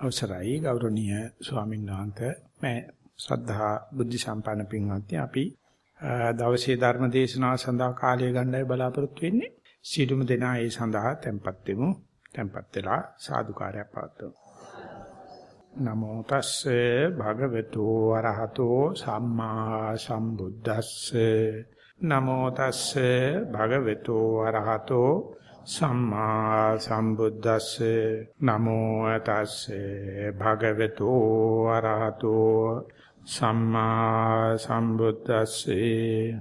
අවසරයි ගෞරවනීය ස්වාමීන් වහන්සේ. මේ ශ්‍රද්ධා බුද්ධ සම්පන්න පින්වත්නි අපි දවසේ ධර්ම දේශනාව සඳහා කාලය ගන්නයි බලාපොරොත්තු වෙන්නේ. සියලුම දෙනා ඒ සඳහා tempත් වෙමු. tempත් වෙලා සාදුකාරයක් පවත්වමු. නමෝ තස්සේ භගවතු වරහතෝ සම්මා සම්බුද්දස්සේ. නමෝ තස්සේ භගවතු වරහතෝ සම්මා සම්බුද්දස්සේ නමෝ තස්සේ භගවතු ආරහතෝ සම්මා සම්බුද්දස්සේ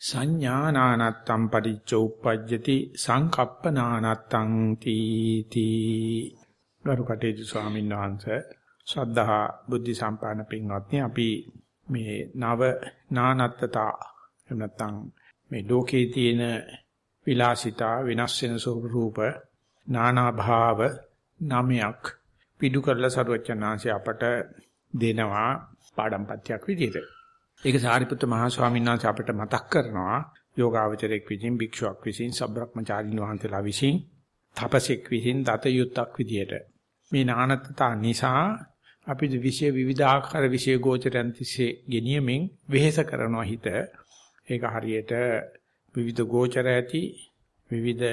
සංඥානානත්තම් පටිච්චෝප්පජ්ජති සංකප්පනානත්තං තීති. ගරුකටේජු ස්වාමීන් වහන්සේ ශ්‍රද්ධා බුද්ධ සම්පන්න පින්වත්නි අපි මේ නව නානත්තතා එහෙම නැත්නම් මේ ලෝකේ තියෙන විලාසිතා වෙනස් වෙන ස්වරූප නානා භාව නමයක් පිටු කරලා සරුවචනාංශය අපට දෙනවා පාඩම්පත්‍යක් විදිහට. ඒක සාරිපුත්ත මහ ස්වාමීන් වහන්සේ අපට මතක් කරනවා යෝගාවචරයක් විසින් භික්ෂුවක් විසින් සබ්‍රක්‍මචාරින් වහන්සේලා විසින් තපසෙක් විසින් දත යුත්තක් විදිහට. මේ නානත්තා නිසා අපි විශේෂ විවිධාකාර විශේෂ ගෝචරයන් තිස්සේ ගෙනියමින් වෙහෙස කරනවා හිත. ඒක හරියට විවිධ ගෝචර ඇති විවිධ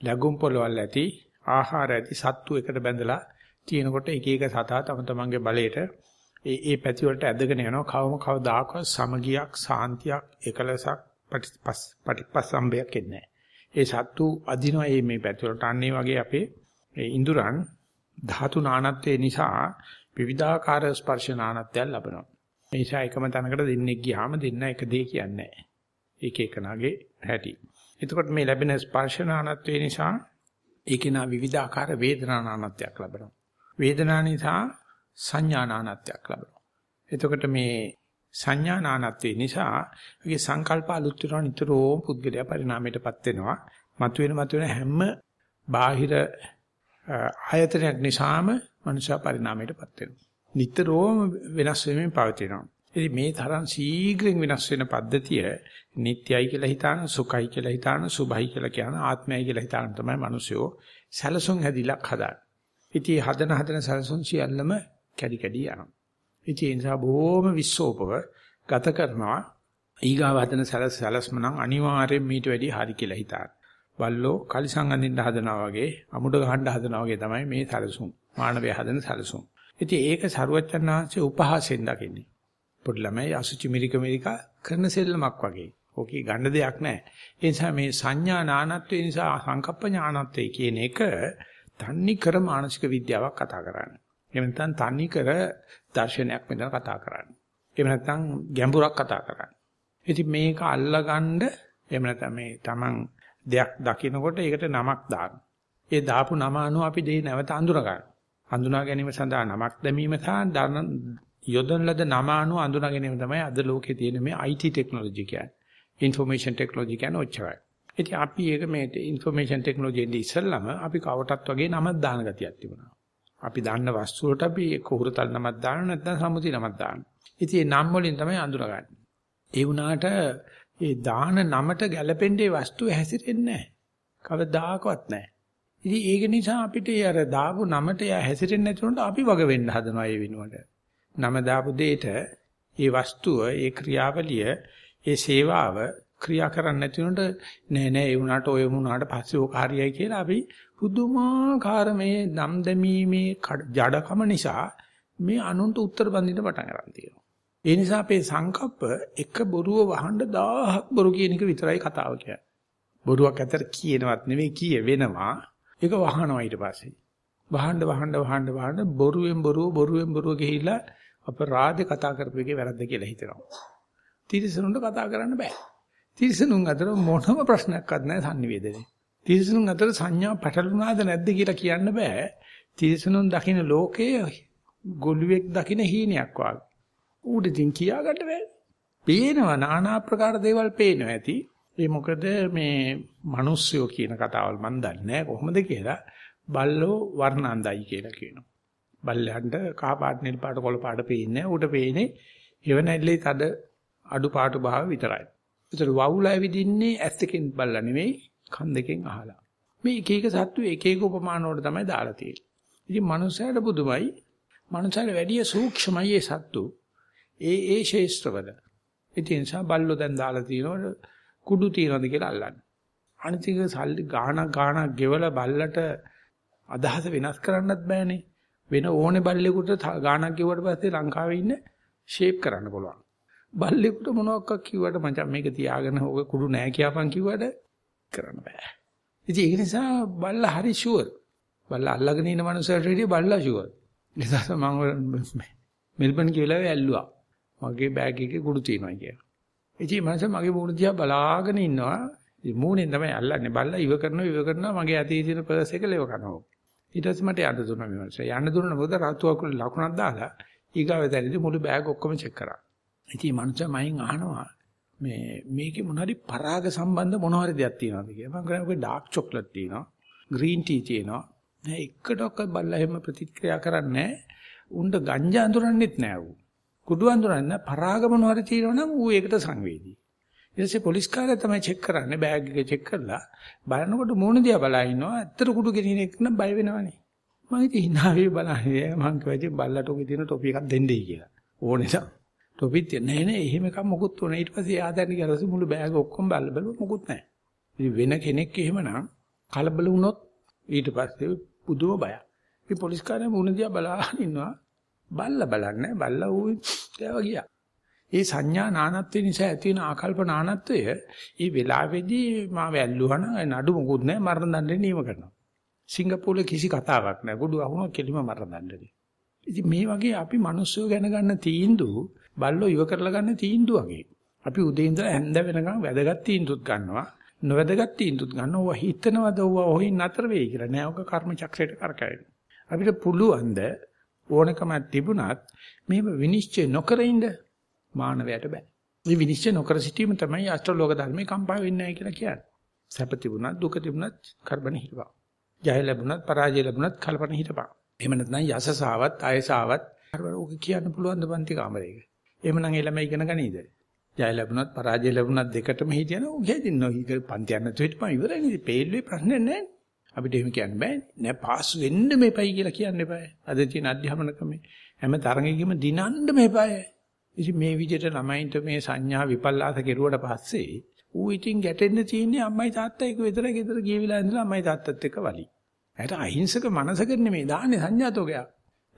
ලැබුම් පොළවල් ඇති ආහාර ඇති සත්තු එකට බැඳලා තියෙනකොට එක එක සතා තම තමන්ගේ බලයට ඒ ඒ පැති වලට ඇදගෙන යනවා. කවම කවදාකවත් සමගියක් සාන්තියක් එකලසක් පටිපස් පටිපස්සම්බයක් එන්නේ ඒ සත්තු අදිනවා මේ පැති වලට. අන්නේ වගේ අපේ ඒ ඉඳුරන් ධාතු නානත්වයේ නිසා විවිධාකාර ස්පර්ශ නානත්වයක් ලබනවා. ඒ නිසා එකම තැනකට දෙන්නේ ගියාම දෙන්න එක දේ කියන්නේ නැහැ. එක එකනාගේ හැටි. එතකොට මේ ලැබෙන ස්පර්ශනානත්වේ නිසා ඒකේ නා විවිධාකාර වේදනානානත්වයක් ලැබෙනවා. වේදනා නිසා සංඥානානත්වයක් ලැබෙනවා. එතකොට මේ සංඥානානත්වේ නිසා ඒකේ සංකල්ප අලුත් වෙනවා නිතරම පුද්ගලයා පරිණාමයටපත් වෙනවා. මතුවෙන මතුවෙන හැම බාහිර ආයතනයක් නිසාම මනුෂ්‍ය පරිණාමයටපත් වෙනවා. නිතරම වෙනස් වෙමින් පවතිනවා. ඉතින් මේ තරම් ශීඝ්‍රයෙන් වෙනස් වෙන පද්ධතිය නිට්යයි කියලා හිතාන සුඛයි කියලා හිතාන සුභයි කියලා කියන ආත්මයයි කියලා හිතාන තමයි මිනිස්සු සැලසුම් හැදිලක් හදාන්නේ. ඉතින් හදන හදන සැලසුම් සියල්ලම කැඩි කැඩි යනවා. ඉතින් ඒ නිසා බොහොම විශ්ෝපව ගත කරනවා ඊගාව හදන සැලසම නම් අනිවාර්යෙන් මීට වැඩි හරි කියලා හිතාන. බල්ලෝ කලිසම් අඳින්න හදනවා වගේ අමුඩ ගහන්න හදනවා වගේ තමයි මේ සැලසුම්. මානවය හදන සැලසුම්. ඉතින් ඒක සරුවච්චන්හන්සේ උපහාසෙන් දකින්නේ. පොඩි ළමයි අසුචි මිරික මිරික කරන සෙල්ලමක් වගේ. ඕකේ ගන්න දෙයක් නැහැ. ඒ නිසා මේ සංඥා නානත්වය නිසා සංකප්ප ඥානත්වය කියන එක තන්නේ කර මානසික විද්‍යාවක් කතා කරන්නේ. එහෙම නැත්නම් තන්නේ කර දර්ශනයක් මෙතන කතා කරන්නේ. එහෙම නැත්නම් ගැඹුරක් කතා කරන්නේ. ඉතින් මේක අල්ලගන්න එහෙම නැත්නම් මේ Taman දෙයක් දකිනකොට ඒකට නමක් දාන්න. ඒ දාපු නම අනුව අපි දෙය නැවත අඳුර ගන්න. හඳුනා ගැනීම සඳහා නමක් දැමීම සහ යොදන ලද නම අනුව අඳුනා ගැනීම තමයි අද ලෝකේ තියෙන මේ IT ටෙක්නොලොජි කියන්නේ. ইনফরমේෂන් ටෙක්නොලොජි කියන්නේ ඔච්චරයි. ඉතින් අපි ඒක මේ ইনফরমේෂන් ටෙක්නොලොජි එන්නේ ඉස්සෙල්ලම අපි කවටත් වගේ නමක් දාන ගතියක් තිබුණා. අපි දාන්න වස්තු වලට අපි කුහුරතල් නමක් දාන නැත්නම් සම්මුති නමක් දාන. ඉතින් නම් වලින් තමයි අඳුරගන්නේ. ඒ වුණාට ඒ දාන නමට ගැළපෙන්නේ වස්තුව හැසිරෙන්නේ නැහැ. කවදාකවත් නැහැ. ඉතින් ඒක නිසා අපිට අර දාපු නමට හැසිරෙන්නේ නැතුනට අපි වග වෙන්න හදනවා ඒ වෙනුවට. නම දාපු දෙයට ඒ වස්තුව ඒ ක්‍රියාවලිය ඒ සේවාව ක්‍රියා කරන්න නැති උනට නෑ නෑ ඒ වුණාට ඔය වුණාට පස්සේ ඕක හරියයි කියලා අපි පුදුමාකාර මේ නම් දැමීමේ ජඩකම නිසා මේ අනුන්ට උත්තර බඳින්න පටන් ගන්න තියෙනවා. ඒ නිසා අපේ සංකප්ප එක බොරුව වහන්න 1000ක් බොරු කියන එක විතරයි කතාව කියන්නේ. බොරුවක් ඇතර කියනවත් නෙවෙයි කිය වෙනවා. ඒක වහනවා ඊට පස්සේ. වහන්න වහන්න වහන්න වහන්න බොරුවෙන් බොරුව බොරුවෙන් බොරුව ගිහිල්ලා අපරාධ කතා කරපු එකේ වැරද්ද කියලා හිතනවා. තිරිසනුන්ට කතා කරන්න බෑ. තිරිසනුන් අතර මොනම ප්‍රශ්නයක්වත් නැහැ sannivedane. තිරිසනුන් අතර සංඥා පැටලුණාද නැද්ද කියලා කියන්න බෑ. තිරිසනුන් දකින්න ලෝකයේ ගොළුෙක් දකින්න හීනයක් වගේ. ඌටකින් කියාගන්න බෑ. පේනවා নানা ආකාර දේවල් පේනවා ඇති. ඒ මොකද මේ මිනිස්සුયો කියන කතාවල් මන් දන්නේ කොහොමද කියලා බල්ලෝ වර්ණන්දයි කියලා කියනවා. බල්ලයන්ට කහ පාට නිල් පාට කොළ පාට පේන්නේ නැහැ. ඌට පේන්නේ එවනැල්ලේ තද අඩු පාටු භාව විතරයි. ඒතර වවුල ඇවිදින්නේ ඇස් දෙකෙන් බල්ලා නෙමෙයි කන් දෙකෙන් අහලා. මේ එක එක සත්තු එක එක උපමාන වල තමයි දාලා තියෙන්නේ. ඉතින් මනුස්සයාට පුදුමයි. මනුස්සයාට වැඩිය සූක්ෂමයි ඒ සත්තු. ඒ ඒ ශේෂ්ත්‍රවල. ඉතින් නිසා බල්ලෝ දැන් දාලා තියෙනවට කුඩු තියනද කියලා අල්ලන්න. අනිතික සල්ලි ගාණක් ගාණක් ගෙවලා බල්ලට අදහස වෙනස් කරන්නත් බෑනේ. වෙන ඕනේ බල්ලෙකුට ගාණක් ගෙවුවට පස්සේ ලංකාවේ ඉන්න ෂේප් කරන්න පුළුවන්. බල්ලෙකුට මොනවක් කිව්වට මචං මේක තියාගෙන ඔය කුඩු නෑ කියපන් කිව්වට කරන්න බෑ. ඉතින් ඒක නිසා බල්ලා හරි ෂුවර්. බල්ලා අල්ලගෙන ඉන්න මනුස්සයට වැඩිය බල්ලා ෂුවර්. ඒ නිසා මම මෙල්බන් කියලා ඇල්ලුවා. මගේ බෑග් එකේ කුඩු තියෙනවා කියලා. ඉතින් මනස මගේ මූණ දිහා බලාගෙන ඉන්නවා. ඉතින් මූණෙන් තමයි අල්ලන්නේ. බල්ලා ඉව කරනවා ඉව කරනවා මගේ අතේ තියෙන පර්ස් එක ලෙව කරනවා. ඊට පස්සේ මට යන්න දුන්නා මේ මනුස්සයා. යන්න දුන්න මොකද රතුවක් ලකුණක් දාලා ඊගාවෙතනදී මුළු බෑග් ඔක්කොම චෙක් කරා. ඉතින් මනුස්සයා මයින් අහනවා මේ මේකේ මොන හරි පරාග සම්බන්ධ මොන හරි දෙයක් තියෙනවද කියලා. මම කියන්නේ ඔය ඩාර්ක් චොක්ලට් තියෙනවා. ග්‍රීන් ටී තියෙනවා. නෑ එකටවත් බල්ලා එහෙම ප්‍රතික්‍රියා කරන්නේ උණ්ඩ ගංජා අඳුරන්නෙත් නෑ ඌ. කුඩු අඳුරන්න පරාග මොන හරි තියෙනවනම් ඌ ඒකට සංවේදී. ඊට පස්සේ පොලිස් කාර්යය තමයි චෙක් කරන්නේ බෑග් එක චෙක් කරලා බලනකොට මූණ දිහා බලා ඉන්නවා. ඇත්තට කුඩු ගෙනින එක නම් බය වෙනවනේ. මම ඉතින් hinaවේ බලන්නේ මං කිව්වා බල්ලට ඔගේ තියෙන ටොපි එකක් දෙන්නයි කියලා. ඕනේ නම්. ටොපිත් නෑ නෑ එහෙම එකක් මොකුත් උනේ. ඊට පස්සේ ආදැන්න ගියාට මුළු බෑග් ඔක්කොම බල්ල බැලුවා මොකුත් නෑ. ඉතින් වෙන කෙනෙක් එහෙමනම් කලබල වුණොත් ඊට පස්සේ පුදුම බයක්. ඉතින් පොලිස් කාර්යය මූණ දිහා බලාගෙන ඉන්නවා. බල්ලා බලන්නේ බල්ලා ඌ ගෑව ගියා. ඒ සංඥා නානත්වය නිසා ඇති වෙන ආකල්ප නානත්වය ඒ වෙලාවේදී මා වැල්ලුවා නම් නඩු මොකුත් නැහැ මරණ දඬුවම් නියම කරනවා. සිංගප්පූරුවේ කිසි කතාවක් නැහැ. ගොඩු අහුණා කෙලිම මරණ දඬුවම්. ඉතින් මේ වගේ අපි මිනිස්සු ගැන ගන්න තීන්දුව බල්ලෝ ඉව කරලා ගන්න තීන්දුව වගේ. අපි උදේ ඉඳලා හැන්ද වෙනකන් වැදගත් තීන්දුවත් ගන්නවා. නොවැදගත් තීන්දුවත් ගන්නවා. ඔවා හිතනවද ඔවා ඔහින් නතර වෙයි කියලා. නෑ ඔක කර්ම චක්‍රයට කරකැවෙන. අපිට පුළුවන් ද ඕනකමක් තිබුණත් මේව විනිශ්චය නොකර ඉන්න මානවයට බෑ. මේ විනිශ්චය නොකර සිටීම තමයි අෂ්ටලෝක ධර්මේ කම්පා වෙන්නේ නැහැ කියලා කියන්නේ. සැප තිබුණත් දුක තිබුණත් කර්බන හිටපන්. ජය ලැබුණත් පරාජය ලැබුණත් කල්පන හිටපන්. එහෙම නැත්නම් යසසාවත් අයසාවත් ඔක කියන්න පුළුවන් ද පන්ති කාමරයක. එහෙමනම් ඒ ළමයි ඉගෙන ගනීද? ජය ලැබුණත් පරාජය ලැබුණත් දෙකටම හිටියන ඔය කියදින් නොහි පන්ති යන තුිටපන් ඉවරයි නේද? පේල්ලේ ප්‍රශ්නේ නැහැ. අපිට එහෙම කියන්න බෑනේ. නෑ පාස් වෙන්න මේපයි කියලා කියන්න එපායි. අද තියෙන අධ්‍යාපන ක්‍රමේ හැම තරඟෙකම දිනන්න මේපයි. ඉතින් මේ විදිහට ළමයින්ට මේ සංඥා විපල්ලාස කෙරුවට පස්සේ ඌ ඉතින් ගැටෙන්න තියෙන්නේ අම්මයි තාත්තා එක විතර ගෙදර ගිය විලා ඉඳලා අම්මයි තාත්තත් එක්ක වලි. ඇයට අහිංසක මනසකට නෙමෙයි දාන්නේ සංඥාතෝගයක්.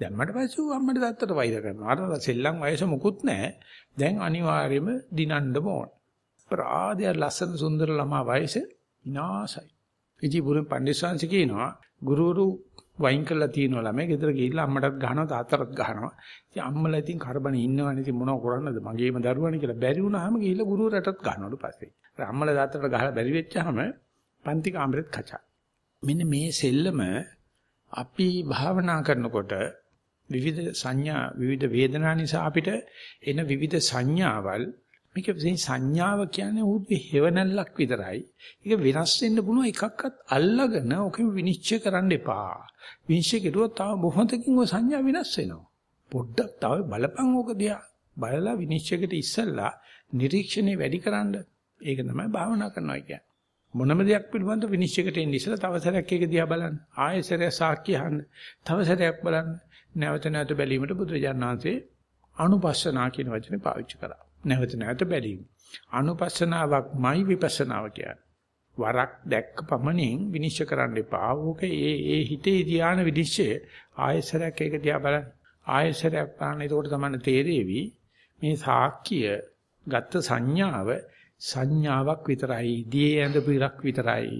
දැම්මට පස්සේ ඌ අම්මට තාත්තට වෛර කරනවා. අර සෙල්ලම් වයස මුකුත් නැහැ. දැන් අනිවාර්යයෙන්ම දිනන්න ඕන. ප්‍රාදය ලස්සන සුන්දර ළමා වයස විනාසයි. ඉති බුරුම් පඬිස්සංශ කියනවා ගුරුවරු වයින් කරලා තියනවා ළමයි ගෙදර ගිහිල්ලා අම්මටත් ගහනවා තාත්තටත් ගහනවා. ඉතින් අම්මලා ඉතින් කරබනේ ඉන්නවනේ ඉතින් මොනව කරන්නද මගේම දරුවනේ කියලා බැරි වුණාම ගිහිල්ලා ගුරුවරටත් ගහනවලු පස්සේ. අම්මලා තාත්තට ගහලා බැරි වෙච්චාම පන්ති කාමරෙත් කචා. මෙන්න මේ සෙල්ලම අපි භාවනා කරනකොට විවිධ සංඥා විවිධ වේදනා නිසා අපිට එන විවිධ සංඥාවල් මේක සංඥාව කියන්නේ උදේ හේවණල්ලක් විතරයි. ඒක වෙනස් වෙන්න පුළුවන් එකක්වත් අල්ලගෙන ඔකෙ විනිශ්චය කරන්න එපා. විනිශ්චය කෙරුවොත් තව බොහොතකින් ඔය සංඥා වෙනස් වෙනවා. පොඩ්ඩක් තව බලපන් ඕක දිහා. බලලා විනිශ්චයකට ඉස්සෙල්ලා නිරීක්ෂණේ වැඩි කරන්න. ඒක තමයි භාවනා කරනවා කියන්නේ. මොනම දෙයක් පිළිබඳ විනිශ්චයකට එන්න ඉස්සෙල්ලා තව සැරයක් ඒක දිහා බලන්න. ආයෙ සැරයක් සාක්ෂි අහන්න. තව සැරයක් බලන්න. නැවත නැවත බැලීමට බුදුරජාණන් වහන්සේ අනුපස්සනා කියන වචනේ පාවිච්චි කරා. නැවත නැවත බැලීම. අනුපස්සනාවක්මයි විපස්සනාව කියන්නේ. වරක් දැක්ක පමණින් විනිශ්චය කරන්න එපා. ඕක ඒ ඒ හිතේ ධානය විනිශ්චය ආයසරයක් ඒක දිහා බලන්න. ආයසරයක් බලන්න. එතකොට තමයි තේරෙවි මේ සාක්කිය ගත්ත සංඥාව සංඥාවක් විතරයි. දියේ ඇඳ පිරක් විතරයි.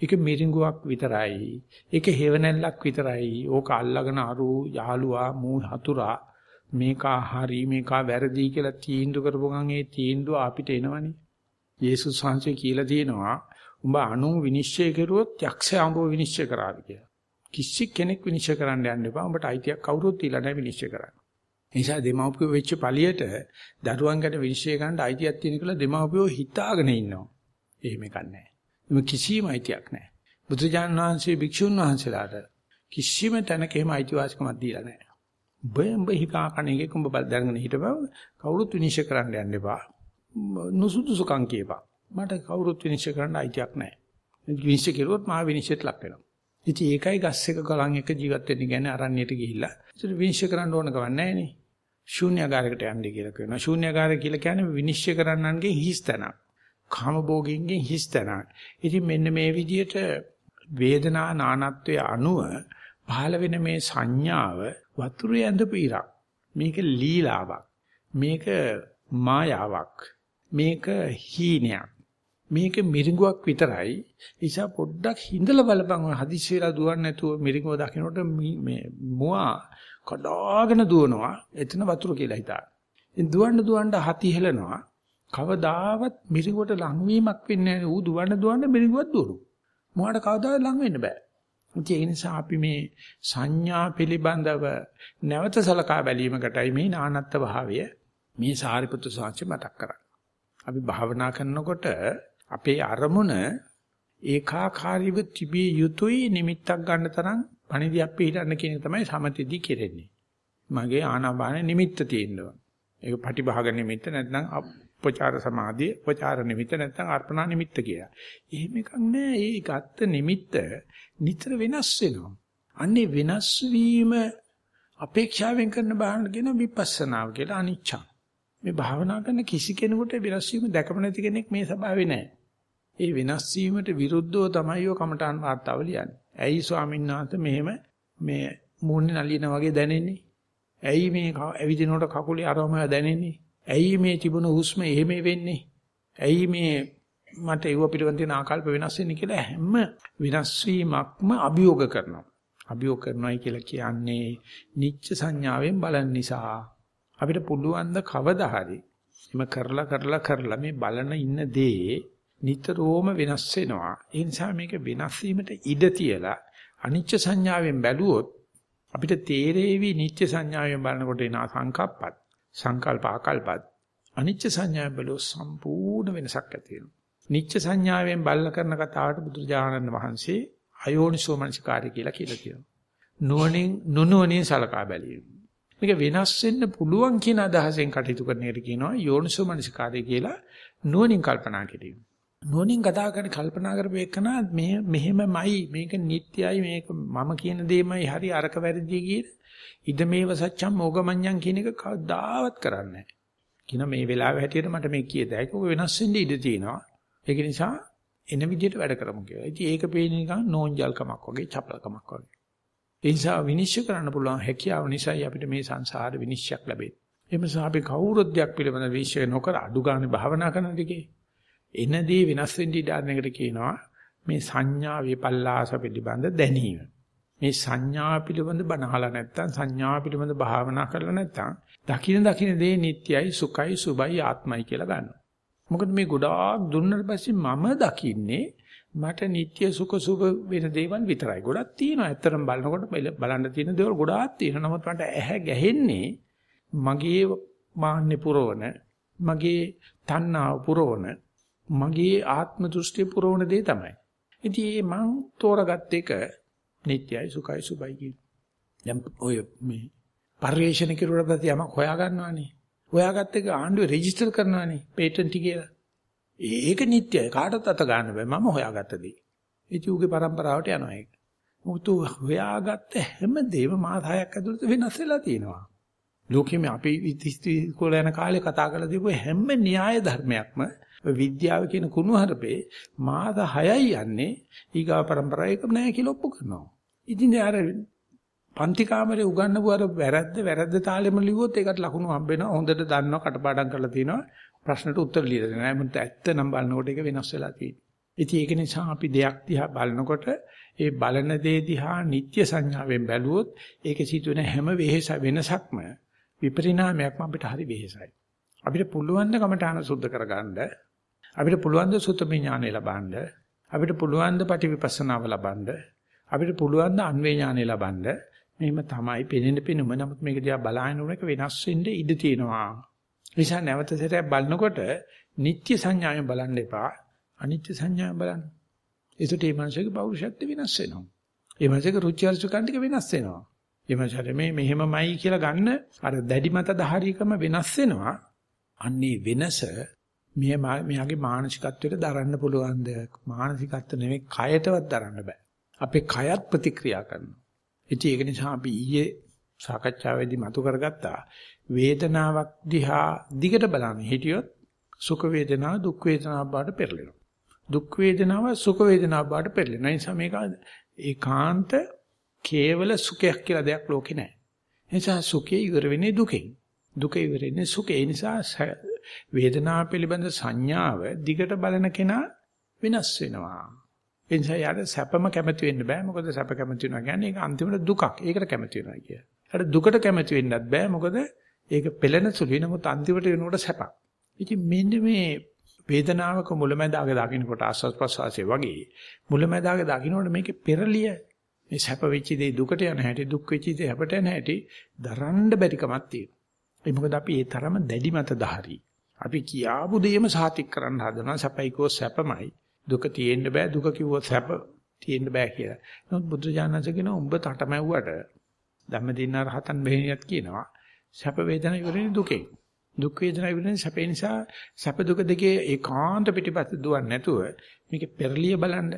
ඒක මිරිඟුවක් විතරයි. ඒක හේවණල්ලක් විතරයි. ඕක අල්ලගෙන අරු යාළුවා මූ හතුරා මේකා හරි මේකා වැරදි කියලා තීන්දුව කරපු ගමන් ඒ තීන්දුව අපිට එනවනේ. යේසුස් වහන්සේ කියලා තියෙනවා උඹ අනු විනිශ්චය කරුවොත් යක්ෂයා උඹව විනිශ්චය කරාද කියලා. කිසි කෙනෙක් විනිශ්චය කරන්න යන්න එපා. උඹට අයිතියක් කවුරුත් දීලා නැහැ විනිශ්චය කරන්න. නිසා දෙමව්පියෝ වෙච්ච පළියට දරුවන් ගැන විනිශ්චය කරන්න අයිතියක් තියෙන කියලා දෙමව්පියෝ හිතාගෙන ඉන්නවා. එහෙම එකක් නැහැ. මේ කිසිම අයිතියක් නැහැ. බුදුජානක වහන්සේ භික්ෂුන් වහන්සේලාට කිසිම තැනක එහෙම අයිතිවාසිකමක් දීලා නැහැ. බඹ හිතා කණේක උඹ දැනගෙන හිටපව කවුරුත් විනිශ්චය කරන්න යන්න එපා. නුසුදුසුකම් කියපන්. මට කවුරුත් විනිශ්චය කරන්න අයිතියක් නැහැ. විනිශ්චය කෙරුවොත් මා විනිශ්චයට ලක් වෙනවා. ඉතින් ඒකයි ගස් එක ගලන් එක ජීවත් වෙන්න කියන්නේ අරණ්‍යයට ගිහිල්ලා. ඒකට විනිශ්චය කරන්න ඕන කවන්නේ නැහැ නේ. ශූන්‍යagaraකට යන්නේ කියලා කියනවා. ශූන්‍යagara කියලා කියන්නේ විනිශ්චය කරන්නන්ගේ හිස්තැනක්. කාමභෝගින්ගෙන් හිස්තැනක්. ඉතින් මෙන්න මේ විදිහට වේදනා නානත්වයේ අනුව පහළ වෙන මේ සංඥාව වතුරේ ඇඳපු ඉරක්. මේක ලීලාවක්. මේක මායාවක්. මේක හීනයක්. මේක මිරිඟුවක් විතරයි. නිසා පොඩ්ඩක් හිඳලා බලපන් ඔය හදිස්සි වෙලා දුවන්නේ නැතුව මිරිඟුව දකින්නට මේ මුවා කඩාගෙන දුවනවා. එතන වතුර කියලා හිතා. ඉතින් දුවන්න දුවන්න හති හෙලනවා. කවදාවත් මිරිඟුවට ලංවීමක් වෙන්නේ නැහැ. ඌ දුවන්න දුවන්න මිරිඟුවක් දුවනවා. මොහාට කවදාවත් ලං වෙන්න බෑ. ඒ නිසා අපි මේ සංඥා පිළිබඳව නැවත සලකා බැලීමකටයි මේ නානත්ත් භාවය මේ සාරිපුත්‍ර සාංශය මතක් කරන්නේ. අපි භාවනා කරනකොට අපේ අරමුණ ඒකාකාරීව තිබිය යුතුයි නිමිත්තක් ගන්න තරම් පණිදියක් පිළිගන්න කියන එක තමයි සමතෙදී කෙරෙන්නේ. මගේ ආනාපාන නිමිත්ත තියෙනවා. ඒක පටිභාග නිමිත්ත නැත්නම් උපචාර සමාධිය, උපචාර නිමිත්ත නැත්නම් අර්පණා නිමිත්ත කියලා. එහෙම එකක් නෑ. ඒ ගත්ත නිමිත්ත නිතර වෙනස් වෙනවා. අන්නේ වෙනස් වීම අපේක්ෂාවෙන් කරන බාහන කියන විපස්සනාව කියලා අනිච්චා. මේ භාවනා කරන කිසි කෙනෙකුට වෙනස් වීම දැකප නැති කෙනෙක් මේ ස්වභාවේ නෑ. ඒ වෙනස් වීමට විරුද්ධව තමයි ඔය කමඨාන් වාර්තාව ලියන්නේ. ඇයි ස්වාමීන් වහන්සේ මෙහෙම මේ මූණේ නලියන වගේ දැනෙන්නේ? ඇයි මේ ඇවිදිනකොට කකුලේ අරම දැනෙන්නේ? ඇයි මේ තිබුණ හුස්ම එහෙම වෙන්නේ? ඇයි මේ මට ඒව පිළිබඳ තියෙන ආකල්ප වෙනස් වෙන්නේ කියලා හැම වෙනස් වීමක්ම අභියෝග කරනවා. අභියෝග කරනවායි කියලා කියන්නේ නිච්ච සංඥාවෙන් බලන නිසා අපිට පුළුවන් ද කවදා හරි එම කරලා කරලා කරලා මේ බලන ඉන්න දේ නිතරම වෙනස් වෙනවා. ඒ නිසා මේක වෙනස් වීමට ඉඩ තියලා අනිච්ච සංඥාවෙන් බැලුවොත් අපිට තේරෙවි නිච්ච සංඥාවෙන් බලනකොට එන සංකප්පත් සංකල්ප ආකල්පත් අනිච්ච සංඥාවෙන් බැලුවොත් සම්පූර්ණ වෙනසක් ඇති වෙනවා. නිච්ච සංඥාවෙන් බලන කරන කතාවට බුදුරජාණන් වහන්සේ අයෝනිසෝ මනසිකාරය කියලා කියලා කියනවා. නුවණින් නුනුවණින් සලකා බැලීම. මේක වෙනස් වෙන්න පුළුවන් කියන අදහසෙන් කටයුතු කරන එකට කියනවා යෝනිසෝ මනසිකාරය කියලා නුවණින් කල්පනා කිරීම. නුවණින් කතා කරන කල්පනා කරපේකන මේ මෙහෙමමයි මේක නිට්ටයයි මේක මම කියන දෙයමයි හරි අරක වැරදි කියන ඉද මේව සත්‍යම් මොගමඤ්ඤං කියන එක කවදාවත් කරන්නේ නැහැ. කියන මේ වෙලාවේ හැටියට මට මේ කිය တဲ့ ඒක වෙනස් වෙන්න ඉඩ තියෙනවා. ඒක නිසා එන විදිහට වැඩ කරමු කියලා. ඉතින් ඒක පේන්නේ නිකන් නෝන්ජල්කමක් වගේ, චපලකමක් වගේ. ඒ නිසා විනිශ්චය කරන්න පුළුවන් හැකියාව නිසායි අපිට මේ සංසාර විනිශ්චයක් ලැබෙන්නේ. ඒ නිසා අපි කවුරුත් දෙයක් පිළිබඳ විශ්ය නොකර අඩු ගන්න භාවනා කරන දිගේ එනදී වෙනස් වෙන්න ඉඩ අරනකට කියනවා මේ සංඥා විපල්ලාස පිළිබඳ දැනීම. මේ සංඥා පිළිබඳ බනහලා නැත්තම් සංඥා පිළිබඳ භාවනා කරලා නැත්තම් දකින දකින දේ නිට්ටයයි සුඛයි සුබයි ආත්මයි කියලා ගන්නවා. මොකද මේ ගොඩාක් දුන්නට පස්සේ මම දකින්නේ මට නිට්ටය සුඛ සුබ වෙන දේවල් විතරයි. ගොඩක් තියෙනවා. ඇත්තටම බලනකොට බලන්න තියෙන දේවල් ගොඩාක් තියෙනවා. නමුත් මට ඇහැ ගැහෙන්නේ මගේ මාන්නේ පුරවන, මගේ තණ්හාව පුරවන, මගේ ආත්ම දෘෂ්ටිය පුරවන දේ තමයි. ඉතින් මං තෝරගත්ත එක නිට්ටයයි සුඛයි සුබයි කියන. දැන් ඔය මේ පරිවේෂණ කෙරුවට පස්සේ යමක් හොයා ගන්නවානේ. හොයාගත්ත එක ආණ්ඩුවේ රෙජිස්ටර් කරනවානේ පේටන්ට් කියලා. ඒක නිට්ටයයි කාටවත් අත ගන්න බෑ මම හොයාගත්ත දේ. ඉතින් උගේ પરම්පරාවට යනවා ඒක. මුතු හොයාගත්ත හැම දෙම මාස 6ක් ඇතුළත වෙනස් වෙලා තියෙනවා. ලෝකෙම අපි ඉස්කෝලේ යන කාලේ කතා කරලා දීපු හැම න්‍යාය ධර්මයක්ම විද්‍යාව කියන කුණුහරුපේ මාස 6යි යන්නේ ඊගා પરම්පරාවක නැහැ කියලා ඔප්පු කරනවා. ඉතින් අර පන්ති කාමරේ උගන්වපු අර වැරද්ද වැරද්ද තාලෙම ලිව්වොත් ඒකට ලකුණු හම්බ වෙනවා. හොඳට දන්නවා කටපාඩම් කරලා තිනවා. ප්‍රශ්නට උත්තර ලියලා දෙනවා. මොකද ඇත්ත නම් බලනකොට ඒක වෙනස් වෙලා තියෙනවා. ඉතින් ඒක නිසා අපි දෙයක් දිහා බලනකොට ඒ බලන දේ දිහා නිත්‍ය සංඥාවෙන් බැලුවොත් ඒක සිදුවෙන හැම වෙහස වෙනසක්ම විපරිණාමයක්ම අපිට හරි වෙහසයි. අපිට පුළුවන් ද කමඨාන සුද්ධ කරගන්න අපිට පුළුවන් ද සුතම ඥානෙ ලබන්න? අපිට පුළුවන් ද පටිවිපස්සනාව ලබන්න? අපිට පුළුවන් ද අන්වේ ඥානෙ ලබන්න? මෙහෙම තමයි පෙනෙන්න පෙනුම. නමුත් මේක දිහා බලාගෙන උනක වෙනස් වෙන්න ඉඩ තියෙනවා. නිසා නැවත සැරයක් බලනකොට නිත්‍ය සංඥාවෙන් බලන්න එපා. අනිත්‍ය සංඥාවෙන් බලන්න. ඒකට මේ මනසගේ පෞරුෂත්ව වෙනස් වෙනවා. ඒ මනසගේ රුචි අරුචිකන් ටික වෙනස් වෙනවා. ඒ මනසට මේ මෙහෙමමයි කියලා ගන්න අර දැඩි මත දහරීකම වෙනස් වෙනවා. අන්නේ වෙනස මෙයා මෙයාගේ මානසිකත්වයට දරන්න පුළුවන්ද? මානසිකත්ව නෙමෙයි කයටවත් දරන්න බෑ. අපේ කයත් ප්‍රතික්‍රියා කරනවා. ඉතින් ඒක නිසා අපි ඊයේ සාකච්ඡාවේදී මතු කරගත්තා වේදනාවක් දිහා දිගට බලන්න හිටියොත් සුඛ වේදනාව දුක් වේදනාව බවට පෙරලෙනවා. දුක් වේදනාව සුඛ වේදනාව බවට පෙරලෙනවා. ඒ නිසා මේක ඒකාන්ත කේවල සුඛයක් කියලා දෙයක් ලෝකේ නැහැ. ඒ නිසා සුඛය ඉවර වෙන්නේ දුකෙන්. දුක ඉවර වෙන්නේ සුඛේ. ඒ නිසා වේදනාව පිළිබඳ සංඥාව දිගට බලන කෙනා වෙනස් වෙනවා. ඒ නිසා යාට සැපම කැමති වෙන්න බෑ. මොකද සැප කැමති වෙනවා කියන්නේ ඒක අන්තිමට දුකක්. ඒකට කැමති වෙනවා කිය. යාට දුකට කැමති වෙන්නත් බෑ. මොකද ඒක පෙළෙන සුළුයි. නමුත් අන්තිමට වෙනකොට සැපක්. ඉතින් මෙන්න මේ වේදනාවක මුලැමැදාක දකින්නකොට ආස්වාද ප්‍රසවාසයේ වගේ මුලැමැදාක දකින්නකොට මේකේ පෙරලිය මේ සැප වෙච්ච දේ දුකට යන හැටි දුක් වෙච්ච දේ හැපට යන හැටි දරන්න බැරිකමක් තියෙනවා. ඒ මොකද අපි ඒ තරම දැඩි මත දහරි. අපි කියාපු දෙයම සාතික් කරන්න හදනවා සැපයි කෝ සැපමයි. දුක තියෙන්න බෑ දුක කිව්වොත් සැප තියෙන්න බෑ කියලා. නමුත් බුදු දානස කියන උඹ තටමැව්වට ධම්මදින්න රහතන් බෙහෙනියත් කියනවා සැප වේදනා ඉවරනේ දුකේ. දුක් වේදනා ඉවරනේ සැපේ නිසා සැප දුක දෙකේ ඒකාන්ත පිටිපස්ස දුවන්නේ නැතුව මේක පෙරලිය බලන්න.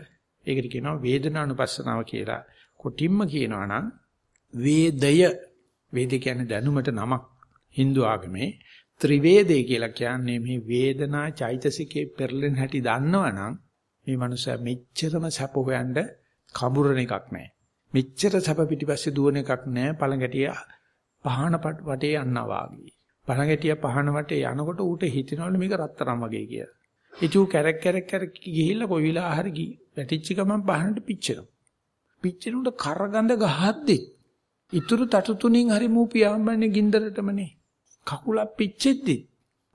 ඒකට කියනවා වේදනානුපස්සනාව කියලා. කොටින්ම කියනවා නම් වේදය වේද කියන්නේ දැනුමට නමක් Hindu ආගමේ ත්‍රිවේදේ කියලා කියන්නේ මේ වේදනා චෛතසිකේ පෙරලෙන හැටි දන්නවනම් මේ මනුස්සයා මෙච්චරම සැප හොයන්න කඹුරණ එකක් නැහැ. මෙච්චර සැප පිටිපස්සේ දුවන එකක් නැහැ. පළඟැටිය පහන වටේ යන්නා වාගේ. පළඟැටිය පහන වටේ යනකොට ඌට හිතෙනවලු මේක රත්තරන් වගේ කියලා. ඉතින් කැරක් කැරක් කැරක් ගිහිල්ලා කොයි වෙලාව හරි වැටිච්ච ගමන් පහනට පිච්චෙනවා. පිච්චෙනුට කරගඳ ගහද්දි ඉතුරු තටු තුنين හරි මූ පියාඹන්නේ ගින්දරටමනේ. කකුලක් පිච්චෙද්දි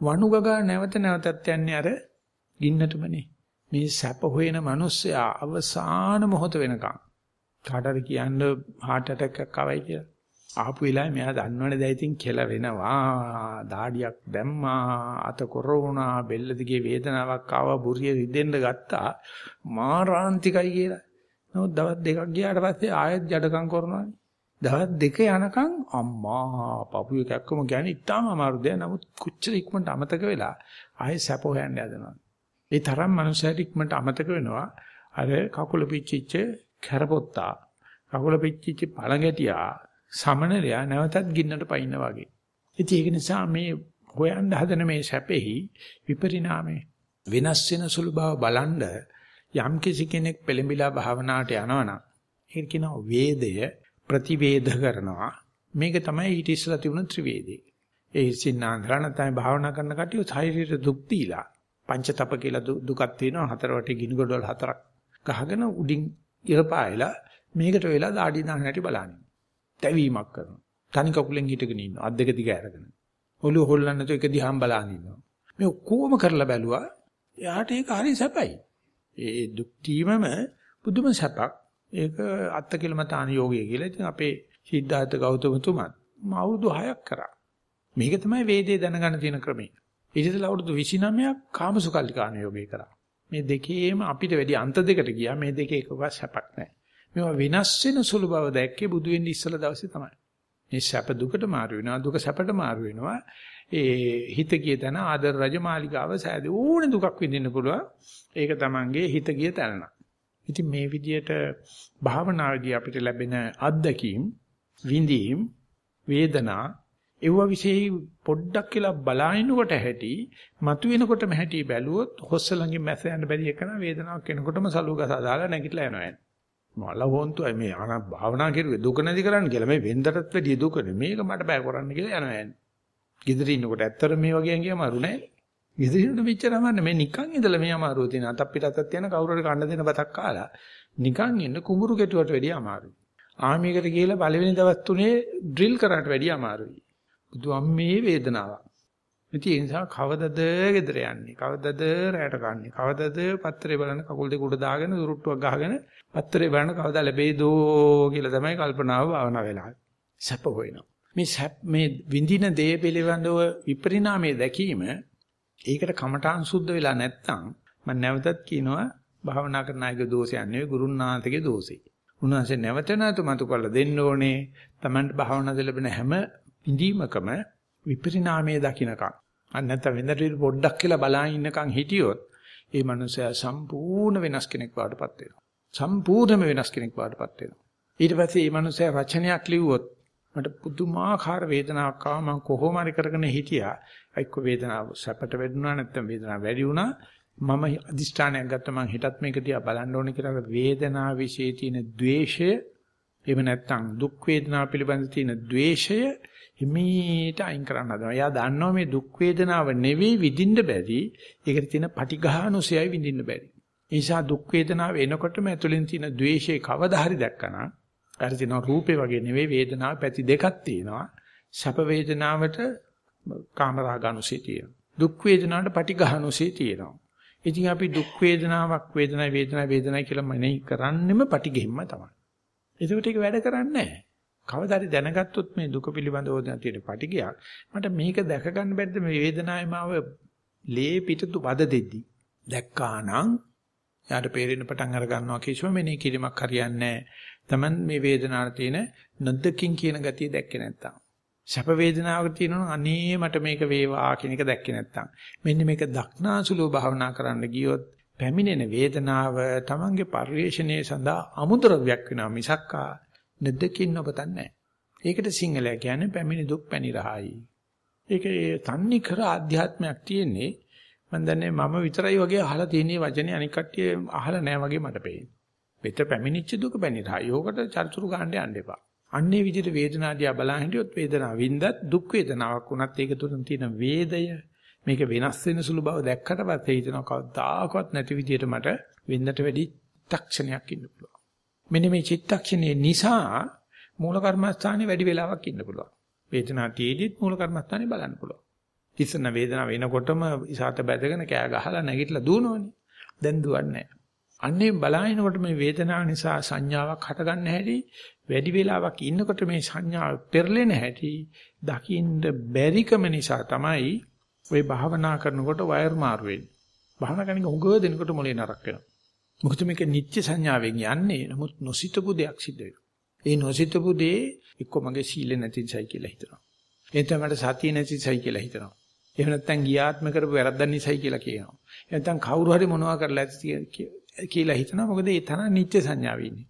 වණු ගගා නැවත නැවතත් යන්නේ අර ගින්නටමනේ. මේ සැප හොයන මිනිස්සයා අවසාන මොහොත වෙනකම් කාටද කියන්න heart attack එකක් ආවයි කියලා. ආපු වෙලාවේ මෙයා දන්නවනේ දැන් ඉතින් කෙල වෙනවා. දාඩියක් දැම්මා, අත කොරවුණා, බෙල්ල දිගේ වේදනාවක් ආවා, බුරිය රිදෙන්න ගත්තා. මාරාන්තිකයි කියලා. නමුත් දවස් දෙකක් ගියාට පස්සේ ආයෙත් ජඩකම් කරනවානේ. දවස් දෙක යනකම් අම්මා පපුවේ කැක්කම කියන්නේ ඉතාම අමාරු දෙයක්. නමුත් කොච්චර ඉක්මනට අමතක වෙලා ආයෙ සැප හොයන්න යදනවා. ඒ තරම් මනුස්සයෙක් ඉක්මනට අමතක වෙනවා. අර කකුල පිච්චිච්ච කැරපොත්තා, කකුල පිච්චිච්ච පළඟැටියා, සමනලයා නැවතත් ගින්නට පයින්න වගේ. ඉතින් ඒක නිසා මේ හොයන්න හදන මේ සැපෙහි විපරිණාමය වෙනස් වෙන සුළු බව බලන්ඩ යම් කිසි කෙනෙක් පෙළඹිලා භාවනාවට යනවනම් ඒක කියනවා වේදය ප්‍රතිවේධ කරනවා. මේක තමයි ඊට ඉස්සලා තිබුණ ත්‍රිවේදී ඒ සින්නාන්දලා නැත්නම් භාවනා කරන කටිය ශරීරයට දුක් දීලා පංචතප කියලා දුකක් තියෙනවා. හතර වටේ ගිනි ගොඩවල් හතරක් ගහගෙන උඩින් ඉරපායලා මේකට වෙලා දාඩි දාන හැටි බලන්නේ. තැවීමක් කරනවා. තනි කකුලෙන් හිටගෙන ඉන්නවා. අත් දෙක දිග අරගෙන. ඔළුව හොල්ලන්න නැතුව එක දිහාම බලන් ඉන්නවා. මේ කොහොම කරලා බැලුවා. එයාට ඒක හරි සැපයි. ඒ දුක් තීමම පුදුම සැපක්. ඒක අත්කලමතාන යෝගය කියලා. ඉතින් අපේ සිද්ධාර්ථ ගෞතම තුමත් අවුරුදු 6ක් කරා. මේක තමයි වේදේ දැනගන්න තියෙන ක්‍රමය. ඊටසල අවුරුදු 29ක් කාමසුකල්ලිකාන යෝගය කරා. මේ දෙකේම අපිට වැඩි අන්ත දෙකට ගියා. මේ දෙකේ එකවත් සැපක් නැහැ. මේවා විනාශ වෙන සුළු බව දැක්කේ බුදු වෙන්න ඉස්සලා දවසේ තමයි. මේ සැප දුකට මාරු වෙනවා, දුක සැපට මාරු වෙනවා. ඒ හිත ගිය තැන ආදර රජමාලිගාව සෑදී ඕනේ දුකක් විඳින්න පුළුවන්. ඒක තමංගේ හිත ගිය තැන. ඉතින් මේ විදිහට භාවනාවේදී අපිට ලැබෙන අත්දැකීම් විඳීම් වේදනා ඒව વિશેයි පොඩ්ඩක් කියලා බලාිනකොට ඇති මතුවෙනකොටම ඇති බැලුවොත් හොස්ස ළඟින් මැස යන්න බැරි එකන වේදනාවක් එනකොටම සලුව ගසා දාලා නැගිටලා යනවා මල හොන්තුයි මේ අන භාවනා කරුවේ දුක නැති කරන්න කියලා මේ වෙන්දටත් වැඩිය දුකනේ මේක මට බෑ කරන්න කියලා යනවා යන්නේ. ගෙදර ඉන්නකොට ඇත්තට මේ වගේ අංගියම අරු නැහැ. ගෙදරින්ට මෙච්චරම මේ නිකන් ඉඳලා මේ අමාරුව තියෙන අතක් පිටතක් තියෙන කවුරු හරි කන්න දෙන බතක් කාලා නිකන් ඉන්න කුඹුරු කෙටුවට වැඩිය අමාරුයි. ආමියකට ගිහලා පළවෙනි දවස් තුනේ ඩ්‍රිල් කරාට වැඩිය අමාරුයි. බුදුම්මේ වේදනාවක්. ඉතින් ඒ නිසා කවදද ගෙදර යන්නේ? කවදද රැයට කන්නේ? කවදද පත්‍රේ බලන කකුල් දෙක උඩ දාගෙන උරුට්ටුවක් ගහගෙන පත්‍රේ බලන කවදා ලැබෙයිදෝ කියලා තමයි කල්පනාව භාවනා වෙලා. සැප හොයනවා. මේ සැප මේ විඳින දේ පිළිබඳව විපරිණාමයේ දැකීම ඒකට කමඨාන් සුද්ධ වෙලා නැත්තම් මම නැවතත් කියනවා භාවනා කරන අයගේ දෝෂයක් නෙවෙයි ගුරුනාථගේ දෝෂේ. උන්වහන්සේ නැවත නැවත මතු කරලා දෙන්න ඕනේ. Tamanට භාවනාද ලැබෙන හැම ඉඳීමකම විපරිණාමයේ දකින්නකම්. අන්න නැත්නම් වෙනදට පොඩ්ඩක් කියලා බලා ඉන්නකම් හිටියොත් ඒ මනුස්සයා සම්පූර්ණ වෙනස් කෙනෙක් වඩපත් වෙනවා. සම්පූර්ණයෙන්ම වෙනස් කෙනෙක් බවටපත් වෙනවා. ඊට පස්සේ මේ මනුස්සයා රචනයක් ලිව්වොත් මට පුදුමාකාර වේදනාවක් ආවා මම කොහොම හරි කරගෙන හිටියා. එක්ක වේදනාව සැපට වැඩුණා නැත්නම් වේදනාව වැඩි වුණා. මම අදිෂ්ඨානයක් ගත්ත මම හිතත් මේක දිහා බලන්න ඕනේ කියලා වේදනාව વિશે තියෙන द्वේෂය එහෙම නැත්නම් දුක් වේදනාව පිළිබඳ තියෙන द्वේෂය හිමීට අයින් කරන්න හදනවා. එයා දන්නවා මේ දුක් වේදනාව නෙවෙයි විඳින්න බැරි. ඒකට තියෙන පටිඝානුසයයි විඳින්න බැරි. ඒ නිසා දුක් වේදනාව එනකොටම ඇතුලෙන් තියෙන द्वේෂය කවදා හරි දැක්කනා අර තියෙන රූපේ වගේ නෙවෙයි වේදනාව පැති දෙකක් තියෙනවා. සැප වේදනාවට කාමරාගනුසය තියෙනවා. දුක් වේදනාවට පටිඝානුසය තියෙනවා. ඉතින් අපි දුක් වේදනාවක් වේදනයි වේදනයි වේදනයි කියලා මනෙහි කරන්නෙම පටිගෙම්ම තමයි. ඒකට ඒක වැඩ කරන්නේ නැහැ. කවදාද දැනගත්තොත් මේ දුක පිළිබඳව දැන් තියෙන පටිගයක් මට මේක දැක ගන්න බැරිද මේ වේදනාවේ මාව ලේ පිටතු වද දෙද්දි දැක්කානම් යාට පේරෙන පටන් අර ගන්නවා කිසිම මෙනේ කිරීමක් හරියන්නේ නැහැ. Taman මේ වේදනාවට තියෙන නොදකින් කියන ගතිය දැක්කේ නැත්තම්. සැප වේදනාවක තියෙනවා අනේ මට මේක වේවා කියන එක දැක්කේ නැත්තම් මෙන්න මේක දක්නාසුලෝ භාවනා කරන්න ගියොත් පැමිණෙන වේදනාව තමන්ගේ පරිශ්‍රණයේ සඳහා අමුද්‍රව්‍යයක් වෙනවා මිසක්කා නැදකින් ඔබතන්නේ ඒකට සිංහලයා කියන්නේ පැමිණි දුක් පැණි රහයි ඒකේ තන්නේ කර ආධ්‍යාත්මයක් තියෙන්නේ මම දන්නේ මම විතරයි වගේ අහලා තියෙන වචනේ අනික් කට්ටිය අහලා නැහැ වගේ මට පේන්නේ. මෙතන පැමිණිච්ච දුක පැණි රහයි. ඕකට චර්චුරු ගන්න යන්න එපා. අන්නේ විදිහට වේදනාදියා බලා හිටියොත් වේදනාව වින්දත් දුක් වේදනාවක් වුණත් ඒක තුලින් තියෙන වේදය මේක වෙනස් වෙන සුළු බව දැක්කට පස්සේ හිතනවා කවදාකවත් නැති විදිහට මට වෙන්නට වැඩි චිත්තක්ෂණයක් ඉන්න පුළුවන්. මෙන්න මේ චිත්තක්ෂණය නිසා මූල කර්මස්ථානේ වැඩි වෙලාවක් ඉන්න පුළුවන්. වේදනාතියෙදිත් මූල කර්මස්ථානේ බලන්න පුළුවන්. ඉස්සන වේදනාව එනකොටම ඉසాత බැදගෙන කෑ ගහලා නැගිටලා දුවනවනේ. දැන් දුවන්නේ නැහැ. අන්නේ බලහිනකොට මේ වේදනාව නිසා සංඥාවක් හටගන්න හැටි වැඩි වෙලාවක් ඉන්නකොට මේ සංඥාව පෙරලෙන හැටි දකින්න බැරිකම නිසා තමයි ওই භාවනා කරනකොට වයර් මාරු වෙන්නේ. භාවනා කරන උගව දෙනකොට මොලේ නරක වෙනවා. මොකද මේක නිත්‍ය සංඥාවෙන් යන්නේ නමුත් නොසිතපු දෙයක් සිද්ධ වෙනවා. ඒ නොසිතපු දේ එක්ක මගේ සීල නැතිසයි කියලා හිතනවා. එතන මට සතිය නැතිසයි කියලා හිතනවා. එහෙම නැත්නම් ගියාත්ම කරපු වැරද්දක් නිසායි කියලා කියනවා. නැත්නම් කවුරු හරි මොනවා කරලා ඇති කියලා හිතනවා. මොකද ඒ තරම් නිත්‍ය සංඥාවේ ඉන්නේ.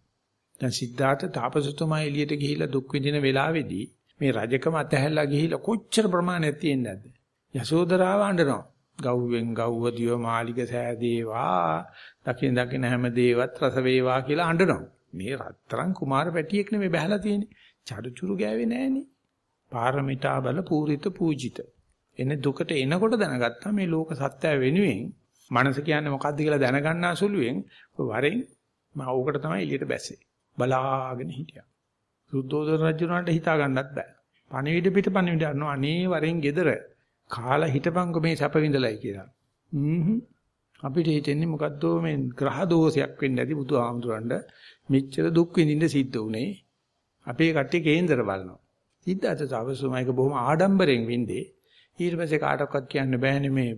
දැන් සිද්ධාර්ථ තාපසතුමා එළියට ගිහිල්ලා දුක් විඳින වෙලාවේදී මේ රජකම අතහැරලා ගිහිල්ලා කොච්චර ප්‍රමාණයක් තියෙන්නේ නැද්ද? යසෝදරාව අඬනවා. ගව්වෙන් ගව්ව දිව මාලිග සෑදේවා දකින් දකින් හැම දේවත් රස වේවා කියලා අඬනවා. මේ රත්තරන් කුමාර පැටියෙක් නෙමෙයි බහැලා තියෙන්නේ. චඩුචුරු ගෑවේ නෑනේ. පාරමිතා බල පූරිත පූජිත. එන දුකට එනකොට දැනගත්තා මේ ලෝක සත්‍යය වෙනුවෙන් මනස කියන්නේ මොකද්ද කියලා දැනගන්නා සුළුවෙන් වරෙන් මම ඕකට තමයි එළියට බැස්සේ. බලාගෙන හිටියා. සුද්ධෝදන රජුණන්ට හිතා ගන්නත් බෑ. පණිවිඩ පිට පණිවිඩ අරනවා අනේ වරෙන් gedara කාලා හිටපන්කො මේ සැප විඳලයි කියලා. හ්ම්ම් අපිට හිතෙන්නේ මොකද්ද මේ ග්‍රහ දෝෂයක් වෙන්න ඇති බුදුහාමුදුරන්ට මෙච්චර දුක් විඳින්න සිද්ධ වුනේ. අපේ කට්ටිය කේන්දර බලනවා. සිද්ධාර්ථ සාවසුමයික බොහොම ආඩම්බරෙන් වින්දේ. ඊට පස්සේ කාටවත් කියන්න බෑනේ මේ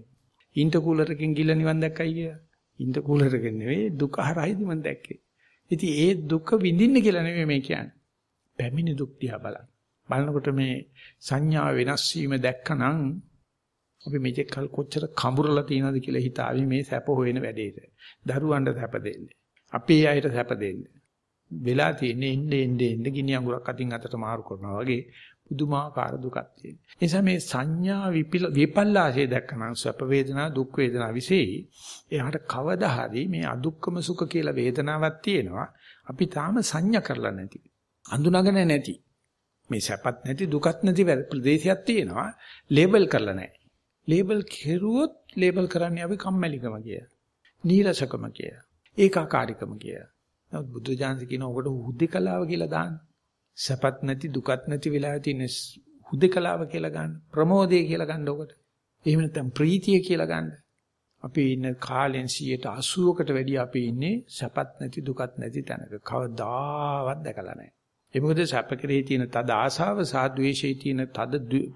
ඉන්ටර්කූලරකින් ගිල නිවන් දැක්කයි කියලා. ඉන්ටර්කූලරකින් නෙවෙයි දුක හරහායිද මම දැක්කේ. ඉතින් ඒ දුක විඳින්න කියලා නෙමෙයි මේ කියන්නේ. පැමිණි දුක් දිහා බලන්න. බලනකොට මේ සංඥා වෙනස් වීම දැක්කනම් අපි මේක කල් කොච්චර කඹරලා තියෙනවද කියලා හිතාවි මේ සැප හොයන වැඩේට. දරුවන්ට සැප දෙන්නේ. අපේ අයට සැප දෙන්නේ. වෙලා තියෙන්නේ එන්නේ එන්නේ එන්නේ ගිනි අඟුරක් අතින් අතට මාරු කරනවා වගේ පුදුමාකාර දුකක් තියෙනවා. ඒ නිසා මේ සංඥා විපල්ලාශය දැක්කනම් සැප වේදනා දුක් වේදනා විශේෂයි. එයාට කවදා හරි මේ අදුක්කම සුඛ කියලා වේදනාවක් තියෙනවා. අපි තාම සංඥා කරලා නැති. අඳුනගෙන නැති. මේ සැපත් නැති දුකත් නැති ප්‍රදේශයක් තියෙනවා. ලේබල් කරලා නැහැ. ලේබල් කෙරුවොත් ලේබල් කරන්නේ අපි කම්මැලිකම කිය. නීරසකම කිය. ඒකාකාරීකම කිය. නමුත් බුදු ජානක කියන ඔකට හුදෙකලාව කියලා දාන්න. සැපත් නැති දුකත් නැති වෙලාවේ තියෙන හුදෙකලාව කියලා ගන්න. ප්‍රමෝදය කියලා ගන්න ඔකට. එහෙම නැත්නම් ප්‍රීතිය කියලා ගන්න. අපි ඉන්න කාලෙන් 80කට වැඩිය අපි ඉන්නේ සැපත් නැති දුකත් නැති තැනක. කවදාවත් දැකලා නැහැ. ඒ මොකද සැප කෙරෙහි තියෙන තද ආශාව සහ ද්වේෂයේ තියෙන තද